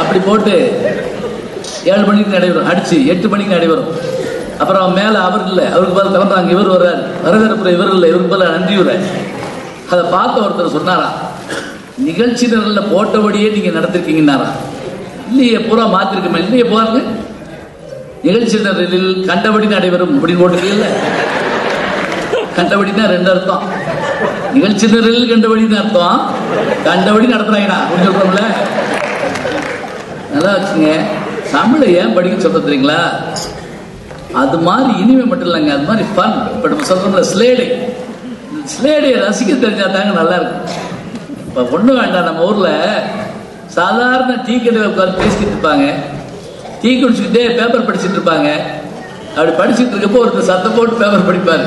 அப்படி போட்டு ஏழு மணிக்கு நடைபெறும். அடிச்சு எட்டு மணிக்கு நடைபெறும். அப்புறம் மேலே அவர் இல்லை. அவருக்கு பதில் கிளம்புறாங்க. இவர் வர்றார். வரவேற்புற இவர் இல்லை. இவருக்கு பதில் நன்றியுற அதை பார்த்த ஒருத்தர் சொன்னாராம் நிகழ்ச்சி நிரலில் போட்டபடியே நீங்கள் நடத்திருக்கீங்கன்னாரா? இல்லையே பூரா மாத்திருக்கமே. இல்லையே பாருங்க நிகழ்ச்சி நிரலில் கண்டபடி நடைபெறும். அப்படின்னு போட்டுக்கல கண்டபடினா ரெண்டு அர்த்தம். நிகழ்ச்சி நிரலில் கண்டபடின்னு அர்த்தம். கண்டபடி நடத்துறாங்கடா அப்படின்னு சொல்றோம்ல. நல்லா வச்சுங்க தமிழை ஏன் படிக்க சொல்றது தெரியுங்களா? அது மாதிரி இனிமை மட்டும் இல்லைங்க. அது மாதிரி ஃபன் இப்போ நம்ம சொல்றோம்ல ஸ்லேடை ஸ்லேடையை ரசிக்க தெரிஞ்சா தாங்க நல்லா இருக்கும். இப்போ ஒன்றும் வேண்டாம் நம்ம ஊரில் சாதாரண டீ கடையில் உட்காந்து பேசிக்கிட்டு இருப்பாங்க. டீ குடிச்சுக்கிட்டே பேப்பர் படிச்சுட்டு இருப்பாங்க. அப்படி படிச்சுட்டு இருக்கப்போ ஒருத்தர் சத்தம் போட்டு பேப்பர் படிப்பார்.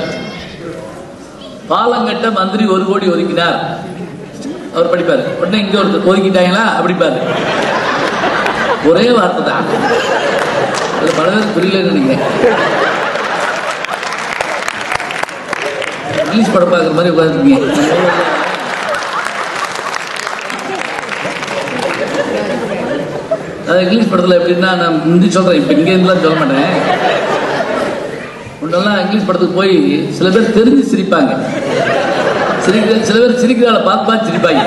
பாலங்கட்ட மந்திரி ஒரு கோடி ஒதுக்கினார். அவர் படிப்பார். உடனே இங்க ஒருத்தர் ஒதுக்கிட்டாங்களா? அப்படிப்பாரு. ஒரே வார்த்தை தான். அது பல பேர் புரியலன்னு நினைக்கிறேன். இங்கிலீஷ் படம் பார்க்குற மாதிரி உட்காந்துருக்கீங்க அது இங்கிலீஷ் படத்தில் எப்படின்னா நான் முந்தி சொல்கிறேன் இப்போ இங்கேருந்துலாம் சொல்ல மாட்டேன். முன்னெல்லாம் இங்கிலீஷ் படத்துக்கு போய் சில பேர் தெரிஞ்சு சிரிப்பாங்க. சிரிக்கிற சில பேர் சிரிக்கிறாள பார்த்து பார்த்து சிரிப்பாங்க.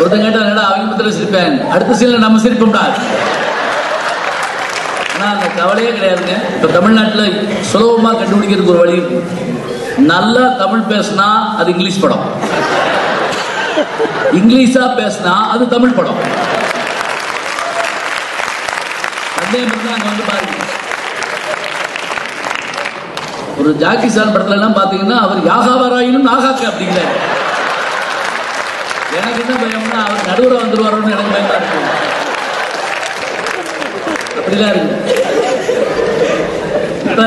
ஒருத்தன் கேட்டா என்னடா அவங்க பத்திர சிரிப்பேன்? அடுத்த சீன்ல நம்ம சிரிப்போம்டா. ஆனா அந்த கவலையே கிடையாதுங்க. இப்ப தமிழ்நாட்டுல சுலபமா கண்டுபிடிக்கிறதுக்கு ஒரு வழி இருக்கு. நல்லா தமிழ் பேசினா அது இங்கிலீஷ் படம். இங்கிலீஷா பேசினா அது தமிழ் படம். அதே வந்து பாருங்க. ஒரு ஜாக்கி சான் படத்துல எல்லாம் பாத்தீங்கன்னா அவர் யாகாவராயினும் நாகாக்க அப்படிங்கிற எனக்கு என்ன பயம்னா அவர் நடுவில் வந்துருவாரோன்னு எனக்கு பயமா இருக்கு. அப்படிலாம் இருக்கு இப்ப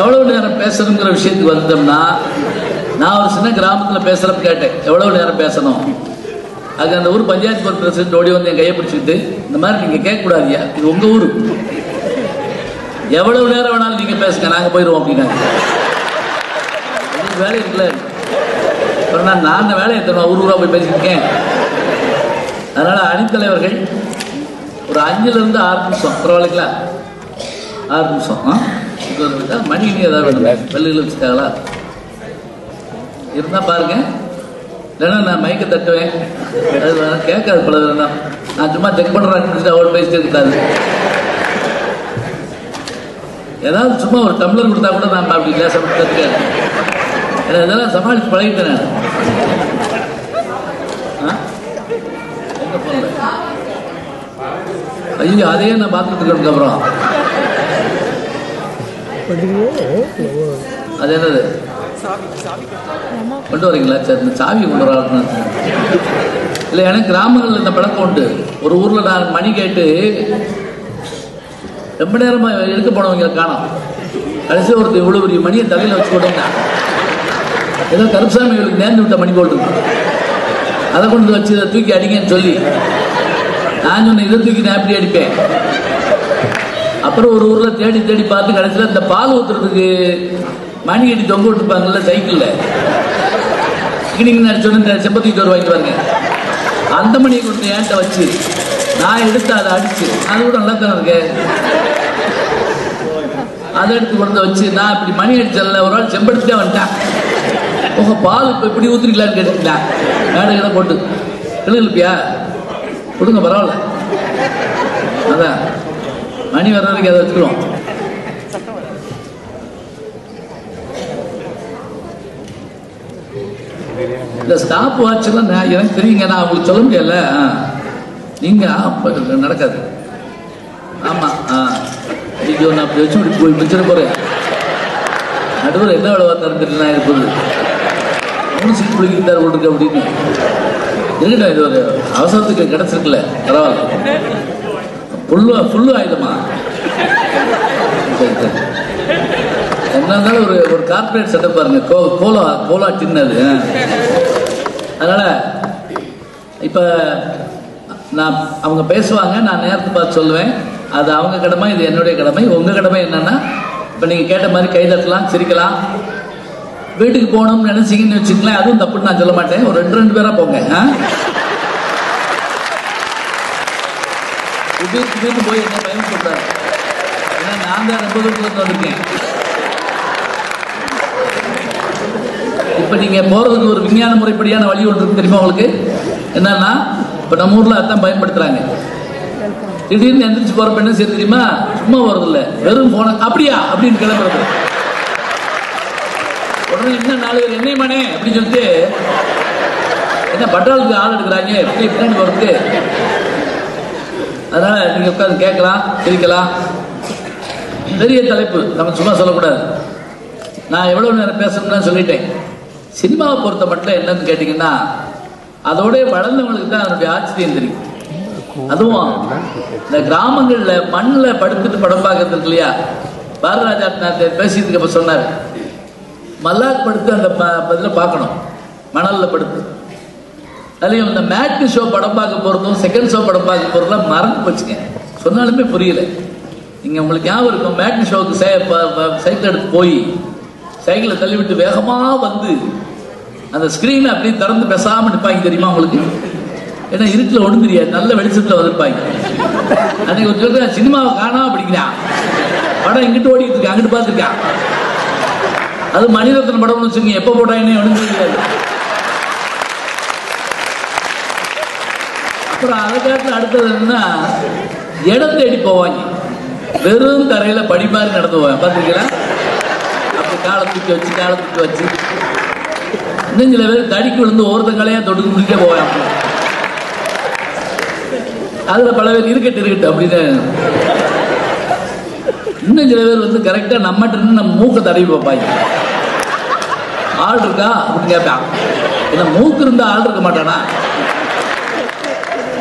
எவ்வளவு நேரம் பேசணுங்கிற விஷயத்துக்கு வந்தோம்னா நான் ஒரு சின்ன கிராமத்தில் பேசுறப்ப கேட்டேன் எவ்வளவு நேரம் பேசணும்? அது அந்த ஊர் பஞ்சாயத்து போர்ட் பிரசிடண்ட் ஓடி வந்து என் கையை பிடிச்சிக்கிட்டு இந்த மாதிரி நீங்க கேட்க கூடாதியா இது உங்க ஊர். எவ்வளவு நேரம் வேணாலும் நீங்க பேசுங்க நாங்க போயிடுவோம் அப்படின்னாங்க. வேலை இருக்குல்ல? அப்புறம் நான் அந்த வேலையை தருவேன் ஊர் ஊரா போய் பேசியிருக்கேன் அதனால அணித்தலைவர்கள் ஒரு அஞ்சுல இருந்து ஆறு நிமிஷம் பரவாயில்லைங்களா? ஆறு நிமிஷம் ஆ? இது மணி இனி ஏதாவது வேணும்? வெள்ளியில் வச்சுக்காங்களா இருந்தா பாருங்க. இல்லைன்னா நான் மைக்கை தட்டுவேன். அது கேட்காது பல தான் நான் சும்மா செக் பண்ணுறேன் அவர் பேசிட்டு இருக்காது ஏதாவது சும்மா ஒரு டம்ளர் கொடுத்தா கூட நான் அப்படி லேச கற்றுக்கேன் இதெல்லாம் சமாளித்து பழகிட்டேன்? நான் ஐயோ அதையே நான் பார்த்துட்டு இருக்கேன் அப்புறம். அது என்னது? கொண்டு வரீங்களா? சரி இந்த சாவி கொண்டு வராங்க இல்லை எனக்கு கிராமங்களில் இந்த பழக்கம் உண்டு. ஒரு ஊர்ல நான் மணி கேட்டு ரொம்ப நேரமா எடுக்க போனவங்க காணும். கடைசி ஒருத்தர் இவ்வளவு பெரிய மணியை தலையில வச்சு கொடுங்க ஏதோ கருப்பசாமி நேர்ந்து விட்ட மணி போட்டு அதை கொண்டு வச்சு இதை தூக்கி அடிங்கன்னு சொல்லி நான் சொன்ன இதை தூக்கி நான் எப்படி அடிப்பேன்? அப்புறம் ஒரு ஊரில் தேடி தேடி பார்த்து கடைசியில் இந்த பால் ஊத்துறதுக்கு மணி அடி தொங்க விட்டுருப்பாங்கல்ல சைக்கிளில். கிணிங்க அடிச்சோன்னு இந்த செம்பத்தி தோறு வாங்கிட்டு அந்த மணியை கொண்டு ஏன்ட்ட வச்சு. நான் எடுத்து அதை அடிச்சு. அது கூட நல்லா தானே இருக்கு? அதை எடுத்து கொண்டு வச்சு நான் இப்படி மணி அடிச்சல ஒரு நாள் செம்படுத்தே வந்துட்டேன். உங்க பால் இப்ப இப்படி ஊத்துறீங்களான்னு கேட்டுக்கலாம் மேடை கிட்ட போட்டு. எழுப்பியா கொடுங்க பரவாயில்ல. அதான். மணி வர்ற வரைக்கும் அதை வச்சுக்கிறோம். இந்த ஸ்டாப் வாட்ச்லாம் நான் எனக்கு தெரியுங்க நான் அவங்களுக்கு சொல்ல முடியல நீங்க நடக்காது. ஆமா ஆ. ஐயோ நான் அப்படி வச்சு இப்படி போய் மிச்சிட போறேன். நடுவர் என்ன வேலை பார்த்தாரு தெரியல நான் இருப்பது மூணு சீட் பிடிக்கிறார் போட்டுருக்கு அப்படின்னு. இருக்கட்டும் இது ஒரு அவசரத்துக்கு கிடைச்சிருக்குல்ல பரவாயில்ல. புல்லு புல்லு ஆயுதமா? சரி ஒரு ஒரு கார்பரேட் செட்டப் பாருங்க. கோ கோலா கோலா டின்னது அதனால இப்போ நான் அவங்க பேசுவாங்க நான் நேரத்தை பார்த்து சொல்லுவேன். அது அவங்க கடமை இது என்னுடைய கடமை. உங்கள் கடமை என்னன்னா இப்போ நீங்கள் கேட்ட மாதிரி கைதட்டலாம் சிரிக்கலாம். வீட்டுக்கு போகணும்னு நினைச்சிங்கன்னு வச்சுக்கலாம் அதுவும் தப்புன்னு நான் சொல்ல மாட்டேன். ஒரு ரெண்டு ரெண்டு பேரா போங்க. வீட்டுக்கு திடீர் போய் என்ன பயம் சொல்றாரு? ஏன்னா நான் தான் ரொம்ப தூரத்துல இருந்து வந்திருக்கேன். இப்ப நீங்க போறதுக்கு ஒரு விஞ்ஞான முறைப்படியான வழி ஒன்று இருக்கு தெரியுமா உங்களுக்கு? என்னன்னா இப்போ நம்ம ஊரில் அதான் பயன்படுத்துறாங்க. திடீர்னு எந்திரிச்சு போறப்ப என்ன செய்ய தெரியுமா? சும்மா போறது வெறும் போன அப்படியா? அப்படின்னு கிளம்புறது. என்ன நாலு பேர் என்னை மனே அப்படின்னு சொல்லிட்டு என்ன பட்டாளத்துக்கு ஆள் எடுக்கிறாங்க? எப்படி பின்னாடி வருது அதனால நீங்க உட்காந்து கேட்கலாம் சிரிக்கலாம். பெரிய தலைப்பு. நம்ம சும்மா சொல்லக்கூடாது. நான் எவ்வளவு நேரம் பேசணும்னு சொல்லிட்டேன். சினிமாவை பொறுத்த மட்டும் என்னன்னு கேட்டீங்கன்னா அதோட வளர்ந்தவங்களுக்கு தான் அதனுடைய ஆச்சரியம் தெரியும். அதுவும் இந்த கிராமங்களில் மண்ணில் படுத்துட்டு படம் பார்க்கறது இல்லையா? பாரராஜா பேசியதுக்கு அப்ப சொன்னார் மல்லாக் படுத்து அந்த ப- பதில பார்க்கணும். மணலில் படுத்து. அதுலேயும் இந்த மேட்னி ஷோ படம் பார்க்க போகிறதும் செகண்ட் ஷோ படம் பார்க்க போறதும் மறந்து போச்சுங்க. சொன்னாலுமே புரியல. நீங்கள் உங்களுக்கு ஞாபகம் இருக்கும் மேட்னி ஷோக்கு சைக்கிள் எடுத்து போய் சைக்கிளை தள்ளிவிட்டு வேகமாக வந்து அந்த ஸ்க்ரீனை அப்படியே திறந்து பேசாமல் நிற்பாங்க தெரியுமா உங்களுக்கு? ஏன்னா இருட்டில் ஒன்றும் தெரியாது நல்ல வெளிச்சத்தில் வந்திருப்பாங்க. அன்னைக்கு ஒரு சொல்கிறேன் சினிமாவை காணாம அப்படிங்கிறான் படம் இங்கிட்டு ஓடிட்டு இருக்கு அங்கிட்டு பார்த்துருக்கான் அது மணிரத்ன படம்னு வச்சுங்க எப்ப போட்டாங்கன்னு ஒண்ணும் தெரியாது அப்புறம் அதை காட்டில் அடுத்தது என்னன்னா இடம் தேடி போவாங்க. வெறும் தரையில படி மாதிரி நடந்து போவேன் பார்த்துருக்கீங்களா? அப்படி காலை தூக்கி வச்சு காலை தூக்கி வச்சு. இன்னும் சில பேர் தடிக்கு விழுந்து ஒருத்தங்களையா தொட்டு முடிக்க போவேன் அதுல பல பேர் இருக்கட்டு இருக்கட்டு அப்படின்னு. இன்னும் சில பேர் வந்து கரெக்டாக நம்மகிட்ட இருந்து நம்ம மூக்கை தடவி பார்ப்பாங்க. ஆள் இருக்கா? அப்படின்னு கேட்பான். ஏன்னா மூக்கு இருந்தால் ஆள் இருக்க மாட்டானா?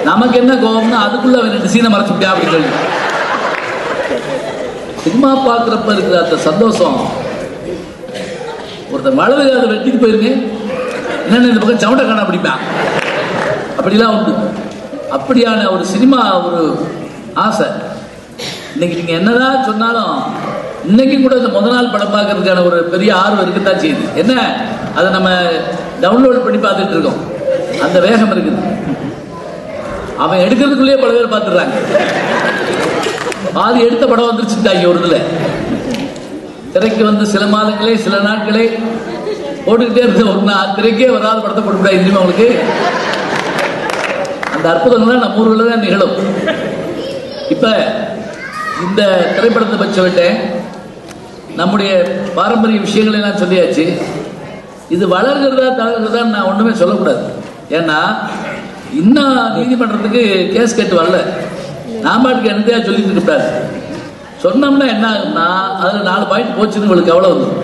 நமக்கு என்ன கோபம்னா அதுக்குள்ள அவன் ரெண்டு சீனை மறைச்சுட்டா அப்படின்னு சொல்லி. சினிமா பார்க்குறப்ப இருக்கிற அந்த சந்தோஷம். ஒருத்தன் வலது காதை வெட்டிட்டு போயிருங்க. என்னென்ன இந்த பக்கம் சவுண்டை காண பிடிப்பான். அப்படிலாம் உண்டு. அப்படியான ஒரு சினிமா ஒரு ஆசை. இன்னைக்கு நீங்க என்னதான் சொன்னாலும் இன்னைக்கு கூட இந்த முதல் நாள் படம் பார்க்கறதுக்கான ஒரு பெரிய ஆர்வம் இருக்குதான் செய்யுது. என்ன? அதை நம்ம டவுன்லோட் பண்ணி பார்த்துட்டு இருக்கோம். அந்த வேகம் இருக்குது. அவன் எடுக்கிறதுக்குள்ளேயே பல பேர் பார்த்துடுறாங்க. பாதி எடுத்த படம் வந்துருச்சுட்டாங்க ஒரு இதில். திரைக்கு வந்து சில மாதங்களே சில நாட்களே போட்டுக்கிட்டே இருந்த ஒரு நாள் திரைக்கே வராத படத்தை போட்டுவிட்டா தெரியுமா உங்களுக்கு அந்த அற்புதங்கள்லாம் நம்ம ஊர்களில் தான் நிகழும். இப்போ இந்த திரைப்படத்தை பற்றி சொல்லிட்டேன். நம்முடைய பாரம்பரிய விஷயங்களை எல்லாம் சொல்லியாச்சு. இது வளர்கிறதா தளர்கிறதா நான் ஒன்றுமே சொல்லக்கூடாது. ஏன்னா இன்னும் நீதிமன்றத்துக்கு கேஸ் கேட்டு வரல. நான் பாட்டுக்கு என்னதையா சொல்லிட்டு இருக்கக்கூடாது சொன்னோம்னா என்ன ஆகும்னா அதில் நாலு பாயிண்ட் போச்சுன்னு உங்களுக்கு எவ்வளோ வந்துடும்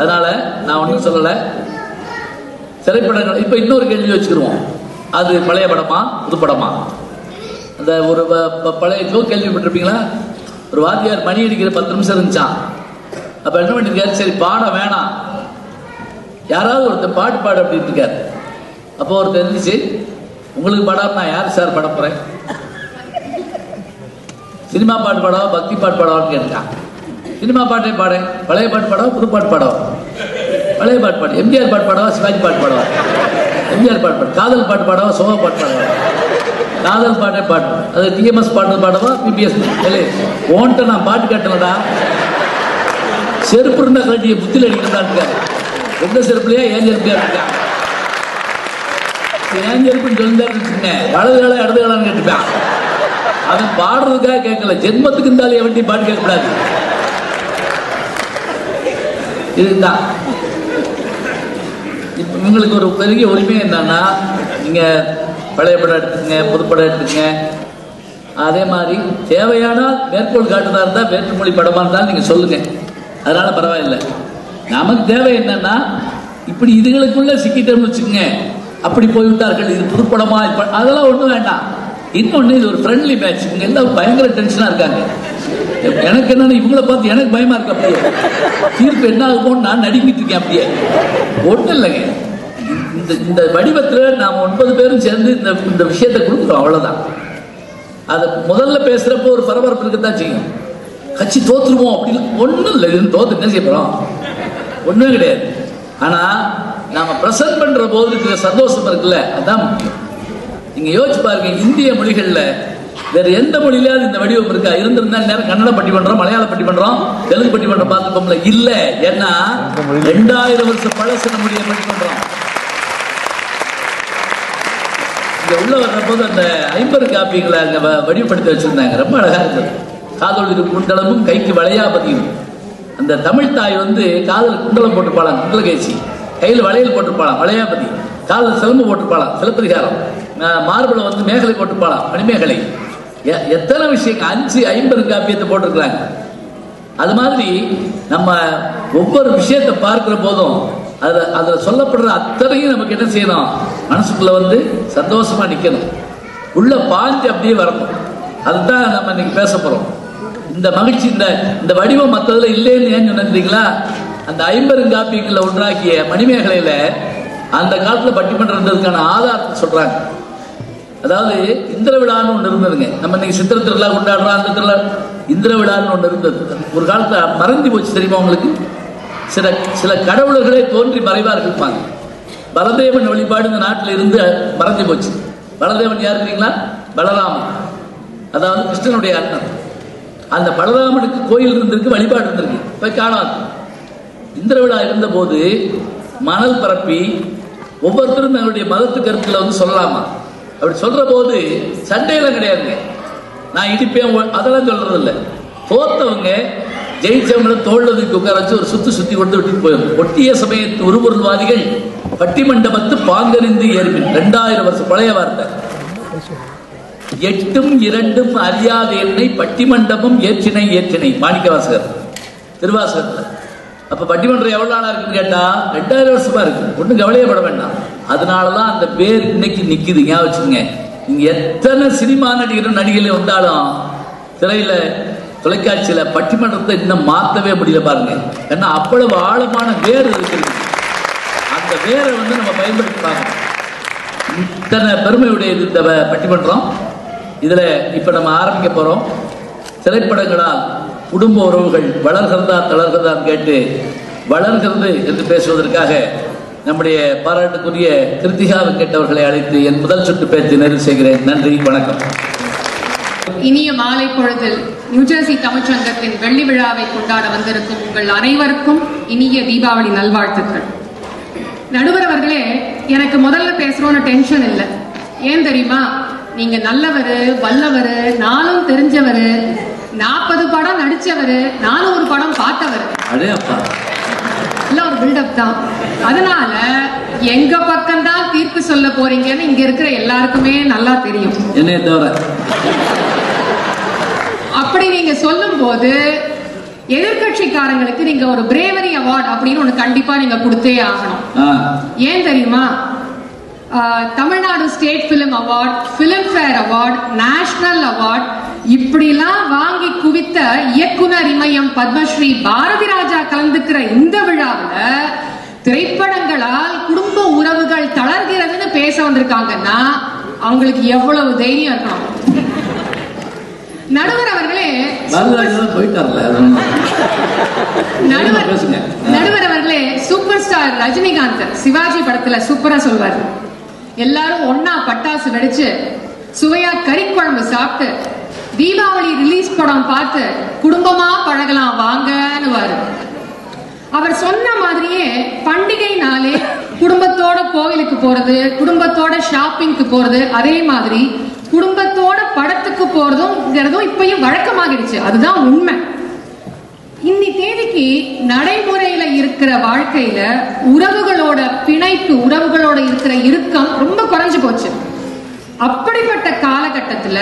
அதனால நான் ஒன்றும் சொல்லலை. திரைப்படங்கள் இப்போ இன்னொரு கேள்வி வச்சுக்கிருவோம். அது பழைய படமா புது படமா? அந்த ஒரு ப- பழைய ஜோக் கேள்விப்பட்டிருப்பீங்களா? ஒரு வாத்தியார் மணி அடிக்கிற பத்து நிமிஷம் இருந்துச்சான் அப்ப என்ன பண்ணிருக்காரு? சரி பாடம் வேணாம். யாராவது ஒருத்தர் பாட்டு பாடு அப்படின்னு இருக்காரு அப்போ ஒருத்தர் இருந்துச்சு உங்களுக்கு பாடாம நான் யார் சார் பாட போறேன்? சினிமா பாட்டு பாடவா? பக்தி பாட்டு பாடவான்னு கேட்டான். சினிமா பாட்டே பாடேன். பழைய பாட்டு பாடவா? புது பாட்டு பாடவா? பழைய பாட்டு பாடு. எம்ஜிஆர் பாட்டு பாடவா? சிவாஜி பாட்டு பாடவா? எம்ஜிஆர் பாட்டு பாடு. காதல் பாட்டு பாடவா? சோக பாட்டு பாடவா? காதல் பாட்டே பாட்டு அது டிஎம்எஸ் பாட்டு பாடவா? பிபிஎஸ் இல்லை ஓன்ட்ட நான் பாட்டு கேட்டலடா செருப்பு இருந்தா கழட்டிய புத்தியில் அடிக்கிறதா இருக்காரு. எந்த செருப்புலையா? ஏன் செருப்புலையா இருக்கா? ஏன் செருப்புன்னு சொல்லிருந்தாருன்னு வலது காலம் இடது காலம் கேட்டுப்பேன். அவன் பாடுறதுக்காக கேட்கல. ஜென்மத்துக்கு இருந்தாலும் வண்டி பாட்டு கேட்கக்கூடாது. இதுதான் இப்போ இவங்களுக்கு ஒரு பெரிய உரிமை என்னன்னா நீங்கள் பழைய படம் எடுத்துங்க புதுப்படம் எடுத்துங்க அதே மாதிரி தேவையானால் மேற்கோள் காட்டுதா இருந்தால் வேற்றுமொழி படமாக இருந்தாலும் நீங்கள் சொல்லுங்க. அதனால பரவாயில்லை. நமக்கு தேவை என்னன்னா இப்படி இதுகளுக்குள்ள சிக்கிட்டோம்னு வச்சுக்கோங்க. அப்படி போய்விட்டார்கள் இது புதுப்படமா இப்ப அதெல்லாம் ஒன்றும் வேண்டாம். இன்னொன்று இது ஒரு ஃப்ரெண்ட்லி மேட்ச் இவங்க எல்லாம் பயங்கர டென்ஷனாக இருக்காங்க. எனக்கு என்னன்னா இவங்கள பார்த்து எனக்கு பயமா இருக்கு அப்படியே. தீர்ப்பு என்ன ஆகுமோன்னு நான் நடுங்கிட்டு இருக்கேன் அப்படியே. ஒன்றும் இல்லைங்க. இந்த இந்த வடிவத்துல நாம ஒன்பது பேரும் சேர்ந்து இந்த இந்த விஷயத்தை கொடுக்குறோம் அவ்வளவுதான். அது முதல்ல பேசுறப்போ ஒரு பரபரப்பு இருக்கத்தான் செய்யும். கட்சி தோத்துருவோம் அப்படின்னு ஒண்ணும் இல்லை இது தோத்து என்ன செய்ய போறோம்? ஒண்ணுமே கிடையாது. ஆனா நாம பிரசன்ட் பண்ற போது இருக்கிற சந்தோஷம் இருக்குல்ல அதான் முக்கியம். நீங்க யோசிச்சு பாருங்க இந்திய மொழிகள்ல வேற எந்த மொழியிலாவது இந்த வடிவம் இருக்கா? இருந்திருந்தா நேரம் கன்னட பட்டி பண்றோம் மலையாள பட்டி பண்றோம் தெலுங்கு பட்டி பண்றோம் பார்த்துக்கோம்ல. இல்ல ஏன்னா ரெண்டாயிரம் வருஷம் பழசு நம்முடைய பட்டி பண்றோம். இங்கே உள்ள வர்றபோது அந்த ஐம்பது காப்பிகளை அங்கே வ- வடிவப்படுத்தி வச்சுருந்தாங்க. ரொம்ப அழகாக இருந்தது. காதலுக்கு குண்டலமும் கைக்கு வளையாபதியும் அந்த தமிழ் தாய் வந்து காதல் குண்டலம் போட்டுப்பாளாம் குண்டலகேசி. கையில் வளையல் போட்டுப்பாளாம் வளையாபதி காதல் சிலம்பு போட்டுப்பாளாம் சிலப்பதிகாரம். மார்பிளை வந்து மேகலை போட்டுப்பாளாம் மணிமேகலை. எத்தனை விஷயங்கள் அஞ்சு ஐம்பது காப்பியத்தை போட்டிருக்கிறாங்க. அது மாதிரி நம்ம ஒவ்வொரு விஷயத்தை பார்க்கிற போதும் அதுல அதுல சொல்லப்படுற அத்தனையும் நமக்கு என்ன செய்யணும்? மனசுக்குள்ள வந்து சந்தோஷமா நிக்கணும். உள்ள பாஞ்சு அப்படியே வரணும். அதுதான் நம்ம இன்னைக்கு பேச போறோம். இந்த மகிழ்ச்சி இந்த இந்த வடிவம் மற்றதில் இல்லைன்னு ஏன் சொன்னீங்களா அந்த ஐம்பெருங்காப்பியங்கள்ல ஒன்றாக்கிய மணிமேகலையில அந்த காலத்துல இருந்ததுக்கான ஆதாரத்தை சொல்றாங்க. அதாவது இந்திர விழான்னு ஒன்று இருந்ததுங்க. நம்ம இன்னைக்கு சித்திர திருவிழா கொண்டாடுறோம் அந்த திருவிழா. இந்திர விழான்னு ஒன்று இருந்தது. ஒரு காலத்தில் மறைஞ்சு போச்சு தெரியுமா உங்களுக்கு? சில சில கடவுளர்களே தோன்றி மறைவார்கள் இருப்பாங்க பலதேவன் வழிபாடு இந்த நாட்டில் இருந்து மறைஞ்சு போச்சு. பலதேவன் யார் இருக்கீங்களா பலராமன். அதாவது கிருஷ்ணனுடைய அண்ணன் அந்த பலராமனுக்கு கோயில் இருந்திருக்கு வழிபாடு இருந்திருக்கு. போய் காணாது. இந்திர விழா இருந்தபோது மணல் பரப்பி ஒவ்வொருத்தரும் தங்களுடைய மதத்து கருத்துல வந்து சொல்லலாமா? அப்படி சொல்ற போது சண்டையெல்லாம் கிடையாதுங்க. நான் இடிப்பேன் அதெல்லாம் சொல்றது இல்லை தோத்தவங்க ஜெயிச்சவங்களை தோல்ல தூக்கி உட்கார வச்சு ஒரு சுத்து சுத்தி கொடுத்து விட்டுட்டு போயிடும் ஒட்டிய சமயத்து உருபொருள்வாதிகள் பட்டிமண்டபத்து பாங்கறிந்து ஏற்பின் ரெண்டாயிரம் வருஷம் பழைய வார்த்தை. எட்டும் இரண்டும் அறியாத என்னை பட்டிமண்டபம் ஏற்றினை ஏற்றினை. மாணிக்க வாசகர் திருவாசகத்தில். அப்ப பட்டிமன்றம் எவ்வளவு நாளா இருக்குன்னு கேட்டா ரெண்டாயிரம் வருஷமா இருக்கு. ஒன்றும் கவலையப்பட வேண்டாம். அதனாலதான் அந்த பேர் இன்னைக்கு நிக்குது. ஞாபகம் வச்சுக்கோங்க. நீங்க எத்தனை சினிமா நடிகரும் நடிகைகள் வந்தாலும் திரையில தொலைக்காட்சியில பட்டிமன்றத்தை இன்னும் மாத்தவே முடியல பாருங்க. ஏன்னா அவ்வளவு ஆழமான வேர் இருக்குது அந்த வேரை வந்து நம்ம பயன்படுத்தி இத்தனை பெருமையுடையது இந்த பட்டிமன்றம். இதுல இப்ப நம்ம ஆரம்பிக்க போறோம். திரைப்படங்களால் குடும்ப உறவுகள் வளர்கிறதா தளர்கிறதான் கேட்டு வளர்கிறது என்று பேசுவதற்காக நம்முடைய பாராட்டுக்குரிய கிருத்திகா கேட்டவர்களை அழைத்து என் முதல் சுற்று பேச்சு நிறைவு செய்கிறேன். நன்றி வணக்கம். இனிய மாலை பொழுதில் நியூஜெர்சி தமிழ்ச்சங்கத்தின் வெள்ளி விழாவை கொண்டாட வந்திருக்கும் உங்கள் அனைவருக்கும் இனிய தீபாவளி நல்வாழ்த்துக்கள். நடுவர் அவர்களே எனக்கு முதல்ல பேசுறோன்னு டென்ஷன் இல்லை. ஏன் தெரியுமா? நீங்க நல்லவரு வல்லவரு நானும் தெரிஞ்சவரு நாற்பது படம் நடிச்சவரு நானும் ஒரு படம் பார்த்தவரு. எல்லாம் ஒரு பில்டப் தான். அதனால எங்க பக்கம் தான் தீர்ப்பு சொல்ல போறீங்கன்னு இங்க இருக்கிற எல்லாருக்குமே நல்லா தெரியும். என்னைய தவிர. அப்படி நீங்க சொல்லும் போது எதிர்கட்சிக்காரங்களுக்கு நீங்க ஒரு பிரேவரி அவார்ட் அப்படின்னு ஒண்ணு கண்டிப்பா நீங்க கொடுத்தே ஆகணும். ஏன் தெரியுமா? Tamil Nadu state film award Filmfare award national award இப்படிலாம் வாங்கி குவித்த இயக்குனர் இமயம் பத்மஸ்ரீ பாரதி ராஜா கலந்துக்கிற இந்த விழாவுல திரைப்படங்களால் குடும்ப உறவுகள் தளர்கிறதுன்னு பேச வந்திருக்காங்கன்னா அவங்களுக்கு எவ்வளவு தைரியம் இருக்கணும்? நடுவர் அவர்களே போயிட்டார்ல. நடுவர் அவர்களே சூப்பர் ஸ்டார் ரஜினிகாந்த் சிவாஜி படத்துல சூப்பரா சொல்வாரு. எல்லாரும் ஒண்ணா பட்டாசு வெடிச்சு சுவையா கறிக்குழம்பு சாப்பிட்டு தீபாவளி ரிலீஸ் படம் பார்த்து குடும்பமா பழகலாம் வாங்கன்னுவாரு. அவர் சொன்ன மாதிரியே பண்டிகை நாளே குடும்பத்தோட கோவிலுக்கு போறது குடும்பத்தோட ஷாப்பிங்க்கு போறது அதே மாதிரி குடும்பத்தோட படத்துக்கு போறதும்ங்கிறதும் இப்பயும் வழக்கமாகிடுச்சு. அதுதான் உண்மை. இன்னி தேதிக்கு நடைமுறையில இருக்கிற வாழ்க்கையில உறவுகளோட பிணைப்பு உறவுகளோட இருக்கிற இறுக்கம் ரொம்ப குறைஞ்சு போச்சு. அப்படிப்பட்ட காலகட்டத்துல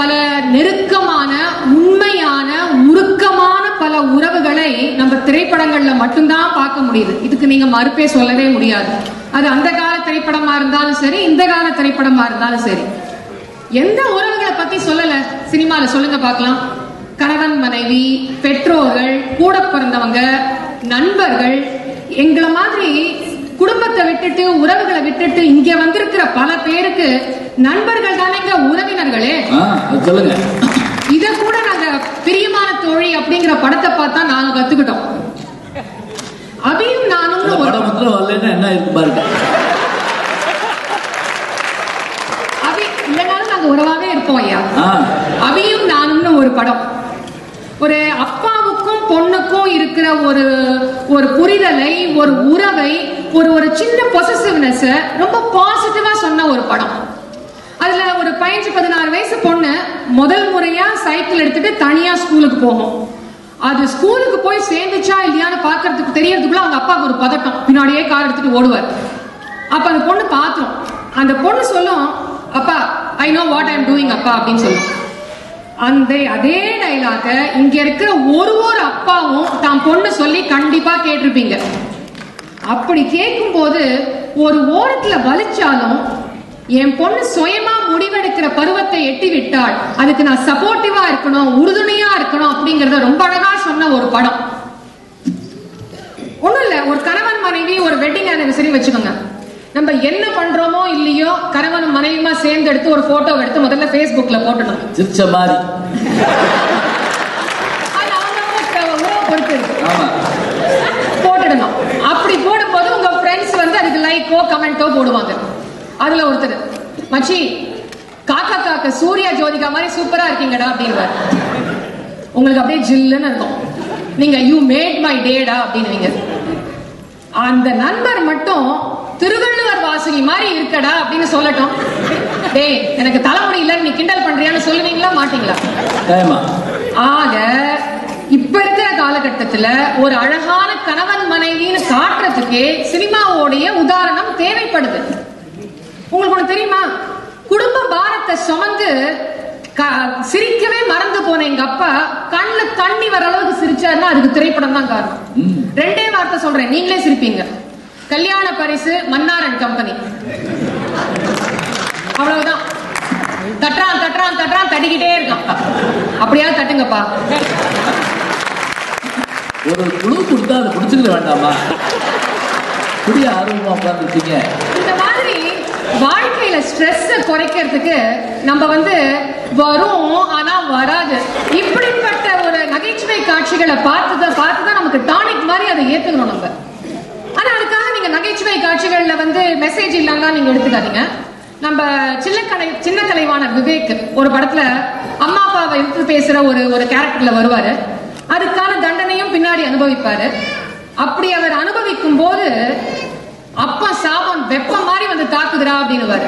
பல நெருக்கமான உண்மையான உருக்கமான பல உறவுகளை நம்ம திரைப்படங்கள்ல மட்டும்தான் பார்க்க முடியுது. இதுக்கு நீங்க மறுப்பே சொல்லவே முடியாது. அது அந்த கால திரைப்படமா இருந்தாலும் சரி இந்த கால திரைப்படமா இருந்தாலும் சரி. எந்த உறவுகளை பத்தி சொல்லல? சினிமால சொல்லுங்க பார்க்கலாம். கணவன் மனைவி பெற்றோர்கள் கூட பிறந்தவங்க நண்பர்கள் எங்களை மாதிரி குடும்பத்தை விட்டுட்டு உறவுகளை விட்டுட்டு இங்க வந்திருக்கிற பல பேருக்கு நண்பர்கள் தானேங்க உறவினர்களே? சொல்லுங்க. இத கூட நாங்க பிரியமான தோழி அப்படிங்கிற படத்தை பார்த்தா நாங்க கத்துக்கிட்டோம். இந்த நானும் ஒரு படம் வரலன்னா என்ன இருக்கு பாருங்க. அபி இல்லைனாலும் நாங்க உறவாவே இருப்போம் ஐயா. ஆ. அவியும் நானும்னு ஒரு படம். ஒரு நமக்கும் இருக்கிற ஒரு ஒரு புரிதலை ஒரு உறவை ஒரு ஒரு சின்ன பொசசிவ்னஸ் ரொம்ப பாசிட்டிவா சொன்ன ஒரு படம். அதுல ஒரு பதினஞ்சு பதினாறு வயசு பொண்ணு முதல் முறையா சைக்கிள் எடுத்துட்டு தனியா ஸ்கூலுக்கு போகும். அது ஸ்கூலுக்கு போய் சேர்ந்துச்சா இல்லையான்னு பாக்குறதுக்கு தெரியறதுக்குள்ள அவங்க அப்பாவுக்கு ஒரு பதட்டம். பின்னாடியே கார் எடுத்துட்டு ஓடுவார். அப்ப அந்த பொண்ணு பாத்துரும். அந்த பொண்ணு சொல்லும் அப்பா I know what I am doing அப்பா அப்படின்னு சொல்லும். அந்த அதே டைலாக இங்க இருக்கிற ஒரு ஒரு அப்பாவும் தான் பொண்ணு சொல்லி கண்டிப்பா கேட்டிருப்பீங்க. அப்படி கேட்கும் போது ஒரு ஓரத்துல வலிச்சாலும் என் பொண்ணு சுயமா முடிவெடுக்கிற பருவத்தை எட்டி விட்டாள் அதுக்கு நான் சப்போர்ட்டிவா இருக்கணும் உறுதுணையா இருக்கணும் அப்படிங்கறத ரொம்ப அழகா சொன்ன ஒரு படம். ஒண்ணும் இல்ல ஒரு கணவன் மனைவி ஒரு வெட்டிங் ஆனிவர்சரி வச்சுக்கோங்க. நம்ம என்ன பண்றோமோ இல்லையோ கணவன் மனைவியுமா சேர்ந்து எடுத்து ஒரு போட்டோ எடுத்து முதல்ல Facebookல போட்டுடணும் சிரிச்ச மாதிரி. போட்டுடணும். அப்படி போடும்போது உங்க ஃப்ரெண்ட்ஸ் வந்து அதுக்கு லைக்கோ கமெண்டோ போடுவாங்க. அதுல ஒருத்தர் மச்சி காக்கா காக்க சூர்யா ஜோதிகா மாதிரி சூப்பரா இருக்கீங்கடா அப்படின்வார் உங்களுக்கு அப்படியே ஜில்லுன்னு இருக்கும். நீங்க யூ மேட் மை டேடா அப்படின்னுவீங்க. அந்த நண்பர் மட்டும் திருவள்ளுவர் வாசகி மாதிரி இருக்கடா அப்படின்னு சொல்லட்டும். டேய் எனக்கு தலைமுடி இல்லைன்னு நீ கிண்டல் பண்றியான்னு சொல்லுவீங்களா மாட்டீங்களா? ஆக இப்ப இருக்கிற காலகட்டத்துல ஒரு அழகான கணவன் மனைவின்னு காட்டுறதுக்கே சினிமாவோடைய உதாரணம் தேவைப்படுது. உங்களுக்கு ஒண்ணு தெரியுமா? குடும்ப பாரத்தை சுமந்து சிரிக்கவே மறந்து போன எங்க அப்பா கண்ணுல தண்ணி வர அளவுக்கு சிரிச்சாருன்னா அதுக்கு திரைப்படம் தான் காரணம் ரெண்டே வார்த்தை சொல்றேன். நீங்களே சிரிப்பீங்க. கல்யாண பரிசு மன்னாரன் கம்பெனி. அவ்வளவுதான். தட்டுறான் தட்டுறான் தட்டுறான் தட்டிக்கிட்டே இருக்கான். அப்படியாவது தட்டுங்கப்பா. ஒரு குழு கொடுத்தா அதை பிடிச்சிக்க வேண்டாமா? புரிய ஆர்வமா உட்காந்துருக்கீங்க இந்த மாதிரி வாழ்க்கையில ஸ்ட்ரெஸ் குறைக்கிறதுக்கு நம்ம வந்து வரும் ஆனா வராது. இப்படிப்பட்ட ஒரு நகைச்சுவை காட்சிகளை பார்த்து தான் பார்த்து தான் நமக்கு டானிக் மாதிரி அதை ஏத்துக்கணும் நம்ம. ஆனா அதுக்காக நீங்க நகைச்சுவை காட்சிகள்ல வந்து மெசேஜ் இல்லாம நீங்க எடுத்துக்காதீங்க. நம்ம சின்ன கலை சின்ன கலைவான விவேக் ஒரு படத்துல அம்மா அப்பாவை எடுத்து பேசுற ஒரு ஒரு கேரக்டர்ல வருவாரு. அதுக்கான தண்டனையும் பின்னாடி அனுபவிப்பாரு. அப்படி அவர் அனுபவிக்கும் போது அப்பா சாபம் வெப்பம் மாதிரி வந்து தாக்குதுடா அப்படின்னு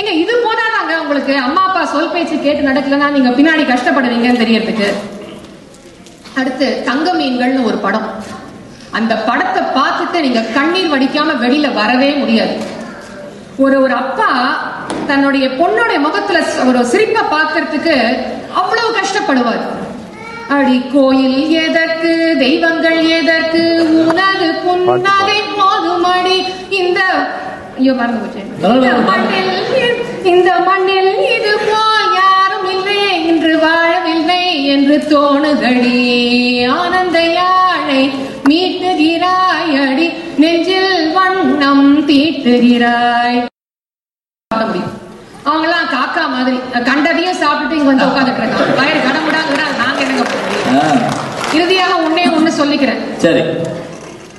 எங்க இது போதாதாங்க உங்களுக்கு? அம்மா அப்பா சொல் பேச்சு கேட்டு நடக்கலன்னா நீங்க பின்னாடி கஷ்டப்படுவீங்கன்னு தெரியறதுக்கு. அடுத்து தங்க மீன்கள்னு ஒரு படம். அந்த படத்தை பார்த்துட்டு நீங்க கண்ணீர் வடிக்காம வெளியில வரவே முடியாது. ஒரு ஒரு அப்பா தன்னுடைய பொண்ணுடைய முகத்துல ஒரு சிரிப்பை பார்க்கறதுக்கு அவ்வளவு கஷ்டப்படுவார். அடி கோயில் எதற்கு தெய்வங்கள் எதற்கு உனது புன்னகை போதுமடி இந்த ஐயோ மறந்து போச்சேன் இந்த மண்ணில் இது போல் யாரும் இல்லை. இன்று வாழவில்லை என்று தோணுதடி. ஆனந்த யாழை மீட்டுகிறாய் அடி நெஞ்சில் வண்ணம் தீட்டுகிறாய். அவங்கெல்லாம் காக்கா மாதிரி கண்டதையும் சாப்பிட்டுட்டு இங்க வந்து உட்காந்துட்டு இருக்காங்க வயிறு கடமுடாங்கிறாங்க நாங்க என்னங்க இறுதியாக ஒன்னே ஒண்ணு சொல்லிக்கிறேன். சரி.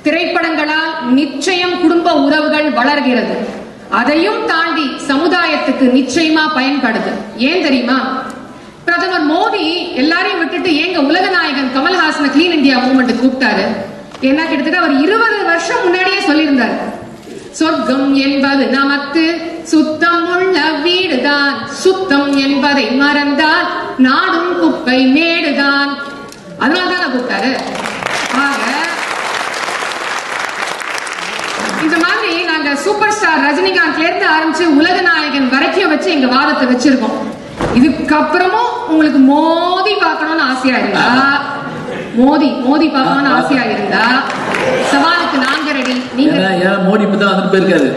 திரைப்படங்களால் நிச்சயம் குடும்ப உறவுகள் வளர்கிறது. அதையும் தாண்டி சமுதாயத்துக்கு நிச்சயமா பயன்படுது. ஏன் தெரியுமா? பிரதமர் மோடி எல்லாரையும் விட்டுட்டு ஏங்க உலக நாயகன் கமல்ஹாசன கிளீன் இந்தியா மூவ்மெண்ட் கூப்பிட்டாரு? ஏன்னா கிட்டத்தட்ட அவர் இருபது வருஷம் முன்னாடியே சொல்லியிருந்தாரு. சொர்க்கம் என்பது நமக்கு சுத்தம் உள்ள வீடுதான். சுத்தம் என்பதை மறந்தால் நாடும் குப்பை மேடுதான். அதனால்தான் கூப்பிட்டாரு. இந்த மாதிரி நாங்க சூப்பர் ஸ்டார் ரஜினிகாந்த்ல இருந்து ஆரம்பிச்சு உலக நாயகன் வரைக்கும் வச்சு எங்க வாதத்தை வச்சிருக்கோம். இதுக்கப்புறமும் உங்களுக்கு மோதி பார்க்கணும்னு ஆசையா இருந்தா? மோதி மோதி பார்க்கணும்னு ஆசையா இருந்தா? சவாலுக்கு நாங்க ரெடி நீங்க ஏன் மோடி இப்ப தான் வந்துட்டு போயிருக்காரு.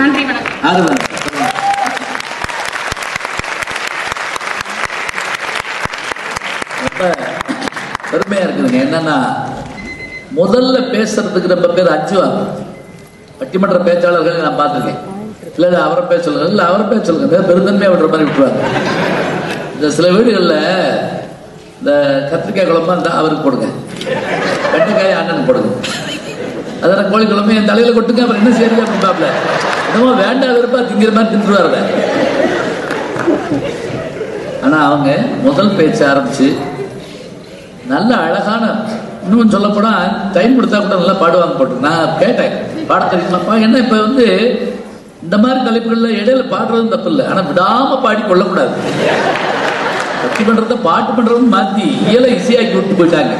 நன்றி வணக்கம் ரொம்ப பெருமையா இருக்குதுங்க. என்னன்னா முதல்ல பேசுறதுக்கு நம்ம பேர் அஞ்சுவாங்க பட்டிமன்ற பேச்சாளர்களை நான் பார்த்துருக்கேன். இல்ல இல்ல அவரை பேச சொல்லுங்க. இல்ல அவரை பேச சொல்லுங்க. பெருந்தன்மையா விடுற மாதிரி விட்டுருவாங்க இந்த சில வீடுகள்ல இந்த கத்திரிக்காய் குழம்பா இருந்தால் அவருக்கு போடுங்க. வெண்டைக்காய் அண்ணனுக்கு போடுங்க. அதெல்லாம் கோழி குழம்பு என் தலையில கொட்டுங்க. அப்புறம் என்ன செய்யுங்க அப்படின்னு பாப்பல என்னமோ வேண்டாம் விருப்பா திங்கிற மாதிரி தின்றுவாருல. ஆனா அவங்க முதல் பேச்ச ஆரம்பிச்சு நல்ல அழகான இன்னும் சொல்லப்போனால் டைம் கொடுத்தா கூட நல்லா பாடுவாங்க போட்டு. நான் கேட்டேன். பாட தெரியுமாப்பா என்ன இப்ப வந்து இந்த மாதிரி தலைப்புகள்ல இடையில பாடுறதும் தப்பு இல்லை ஆனா விடாம பாடி கொள்ளக்கூடாது பக்தி பண்றத பாட்டு பண்றதும் மாத்தி இயல இசையாக்கி விட்டு போயிட்டாங்க.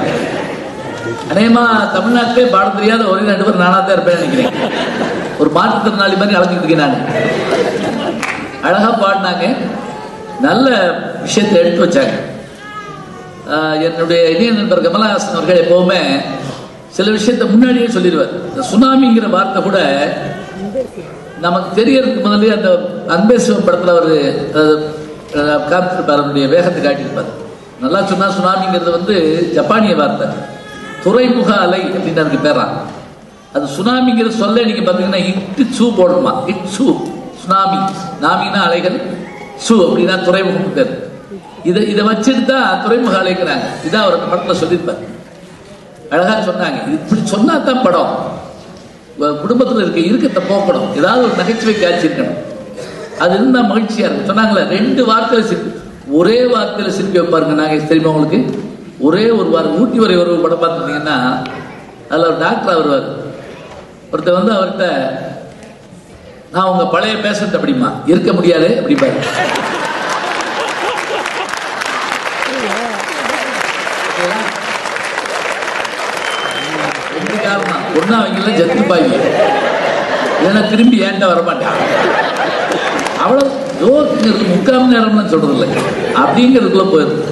அநேகமா தமிழ்நாட்டிலே பாட தெரியாத ஒரே ரெண்டு பேர் நானா தான் இருப்பேன் நினைக்கிறேன். ஒரு மாற்றுத்திறனாளி மாதிரி அழைஞ்சிட்டு இருக்கேன் நான். அழகா பாடினாங்க. நல்ல விஷயத்தை எடுத்து வச்சாங்க. என்னுடைய இணைய நண்பர் கமலஹாசன் அவர்கள் எப்பவுமே சில விஷயத்தை முன்னாடியே சொல்லிடுவார். இந்த சுனாமிங்கிற வார்த்தை கூட நமக்கு தெரியறதுக்கு முதல்ல அந்த அன்பே சிவம் படத்தில் அவர் காமிச்சிருப்பார் அவருடைய வேகத்தை காட்டியிருப்பார். நல்லா சொன்னா சுனாமிங்கிறது வந்து ஜப்பானிய வார்த்தை. துறைமுக அலை அப்படின்னு அதுக்கு பேரான் அது சுனாமிங்கிற சொல்ல நீங்க பார்த்தீங்கன்னா இட்டு சூ போடணுமா? இட் சூ. சுனாமி. நாமினா அலைகள் சூ அப்படின்னா துறைமுகம் பேர். இதை இதை வச்சுட்டு தான் துறைமுக அலைக்கிறாங்க இதான் அவர் படத்தில் சொல்லியிருப்பார். அழகாக சொன்னாங்க. இப்படி சொன்னா தான் படம். குடும்பத்தில் இருக்க இருக்கத்தை போக்கணும் ஏதாவது ஒரு நகைச்சுவை காட்சி இருக்கணும். அது இருந்தா மகிழ்ச்சியா இருக்கும். சொன்னாங்களே ரெண்டு வார்த்தையில சிரிப்பு ஒரே வார்த்தையில சிரிப்பி வைப்பாருங்க நாங்க தெரியுமா உங்களுக்கு? ஒரே ஒரு வாரம் ஊட்டி வரை ஒரு படம் பார்த்துருந்தீங்கன்னா அதுல ஒரு டாக்டர் வருவார். ஒருத்தர் வந்து அவர்கிட்ட நான் உங்க பழைய பேஷண்ட் அப்படிமா இருக்க முடியாது அப்படிப்பாரு ரெண்டு இருந்தால் அவங்கெல்லாம் அவங்க எல்லாம் செத்துப்பாங்க இல்லைன்னா திரும்பி ஏன்ட்ட வரமாட்டான் அவ்வளோ ஜோக்குங்கிறது முக்கால் நேரம்லாம் சொல்றது இல்லை அப்படிங்கிறதுக்குள்ள போயிருது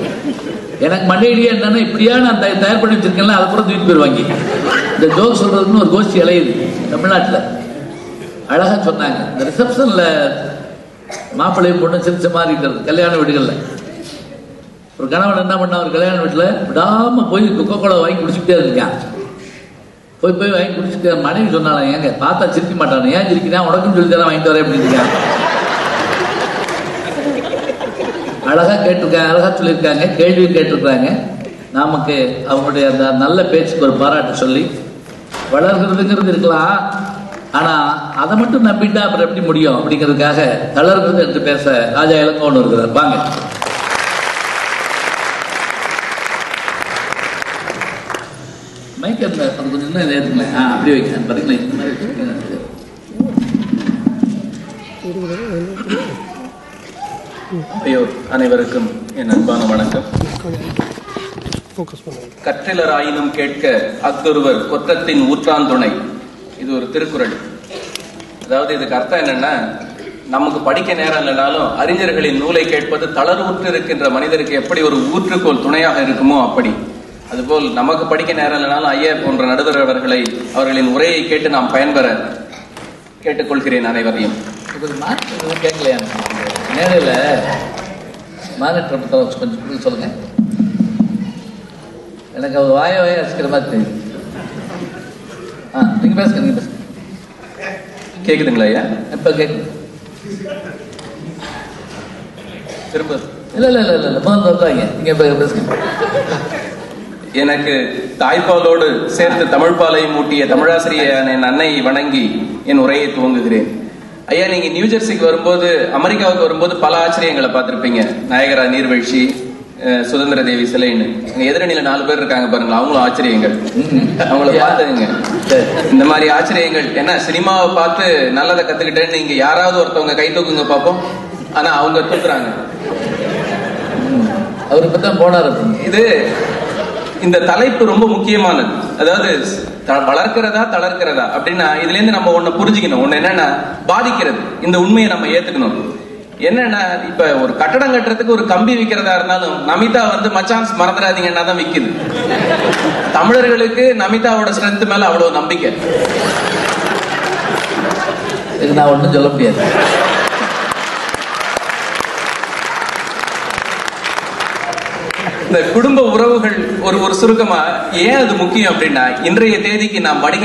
எனக்கு மண்டையிலேயே என்னன்னா இப்படியா நான் தய- தயார் பண்ணி வச்சிருக்கேன்ல அதை கூட தூக்கிட்டு போயிருவாங்க. இந்த ஜோக் சொல்றதுன்னு ஒரு கோஷ்டி இலையுது தமிழ்நாட்டில். அழகாக சொன்னாங்க. இந்த ரிசப்ஷனில் மாப்பிள்ளையும் பொண்ணு சிரிச்ச மாதிரி இருக்கிறது கல்யாண வீடுகளில். ஒரு கணவன் என்ன பண்ண ஒரு கல்யாண வீட்டில் விடாமல் போய் கொக்கோ கோலா வாங்கி குடிச்சுக்கிட்டே இருக்கான். போய் போய் வாங்கி குடிச்சுட்டு மனைவி சொன்னாலும் ஏங்க பார்த்தா சிரிக்க மாட்டானு ஏன் சிரிக்கிறான் உனக்கும் சொல்லி தானே வாங்கிட்டு வரேன் அப்படின்னு அழகா கேட்டிருக்காங்க அழகா சொல்லியிருக்காங்க கேள்வி கேட்டிருக்காங்க நமக்கு அவங்களுடைய அந்த நல்ல பேச்சுக்கு ஒரு பாராட்டு சொல்லி வளர்கிறதுங்கிறது இருக்கலாம். ஆனா அதை மட்டும் நம்பிட்டா அப்புறம் எப்படி முடியும்? அப்படிங்கிறதுக்காக தளர்கிறது என்று பேச ராஜா இளங்கோன்னு இருக்கிறார் வாங்க. மைக் அந்த அது கொஞ்சம் இன்னும் இதை ஆ அப்படியே வைக்கிறேன். பார்த்தீங்களா இந்த மாதிரி ஐயோ அனைவருக்கும் என் அன்பான வணக்கம். கற்றிலராயினும் கேட்க அத்தொருவர் கொத்தத்தின் ஊற்றாந்துணை. இது ஒரு திருக்குறள். அதாவது இதுக்கு அர்த்தம் என்னன்னா நமக்கு படிக்க நேரம் இல்லைனாலும் அறிஞர்களின் நூலை கேட்பது தளர்வுற்று இருக்கின்ற மனிதருக்கு எப்படி ஒரு ஊற்றுக்கோல் துணையாக இருக்குமோ அப்படி. அதுபோல் நமக்கு படிக்க நேரம் இல்லைனாலும் ஐயர் போன்ற நடுவர் அவர்களை அவர்களின் உரையை கேட்டு நாம் பயன்பெற கேட்டுக்கொள்கிறேன் அனைவரையும். கேட்கலையா? நேரில் வச்சு கொஞ்சம் சொல்லுங்க. எனக்கு அவர் வாய வாய அசிக்கிற மாதிரி தெரியுது. ஆ நீங்கள் பேசுங்க நீங்கள் பேசுங்க. கேக்குதுங்களா ஐயா? இப்போ கேட்குது திரும்ப. இல்லை இல்லை இல்லை இல்லை இல்லை முதல்ல வந்துவாங்க நீங்கள் இப்போ பேசுங்க. எனக்கு தாய்ப்பாலோடு சேர்த்து தமிழ்பாலையும் மூட்டிய தமிழாசிரியர் என் அன்னையை வணங்கி என் உரையை துவங்குகிறேன். ஐயா நீங்க நியூ ஜெர்சிக்கு வரும்போது அமெரிக்காவுக்கு வரும்போது பல ஆச்சரியங்களை பார்த்திருப்பீங்க. நாயகரா நீர்வீழ்ச்சி சுதந்திர தேவி சிலைன்னு. அங்க எதிரணியில நாலு பேர் இருக்காங்க பாருங்க அவங்களும் ஆச்சரியங்கள். அவங்கள பார்த்துங்க இந்த மாதிரி ஆச்சரியங்கள். ஏன்னா சினிமாவை பார்த்து நல்லதை கத்துக்கிட்டேன்னு நீங்க யாராவது ஒருத்தவங்க கை தூக்குங்க பார்ப்போம். ஆனா அவங்க தூக்குறாங்க. அவர் இப்பதான் போனார். இது இந்த தலைப்பு ரொம்ப முக்கியமானது. அதாவது வளர்க்கிறதா தளர்க்கிறதா? அப்படின்னா இதுல இருந்து நம்ம ஒண்ணு புரிஞ்சுக்கணும். ஒண்ணு என்னன்னா பாதிக்கிறது. இந்த உண்மையை நம்ம ஏத்துக்கணும். என்னன்னா இப்ப ஒரு கட்டடம் கட்டுறதுக்கு ஒரு கம்பி விக்கிறதா இருந்தாலும் நமிதா வந்து மச்சான்ஸ் மறந்துடாதீங்கன்னா தான் விக்குது. தமிழர்களுக்கு நமிதாவோட ஸ்ட்ரென்த் மேல அவ்வளவு நம்பிக்கை. இதுக்கு நான் ஒன்றும் சொல்ல முடியாது. இந்த குடும்ப உறவுகள் ஒரு ஒரு சுருக்கமா ஏன் அது முக்கியம் அப்படின்னா இன்றைய தேதிக்கு நாம் வணிக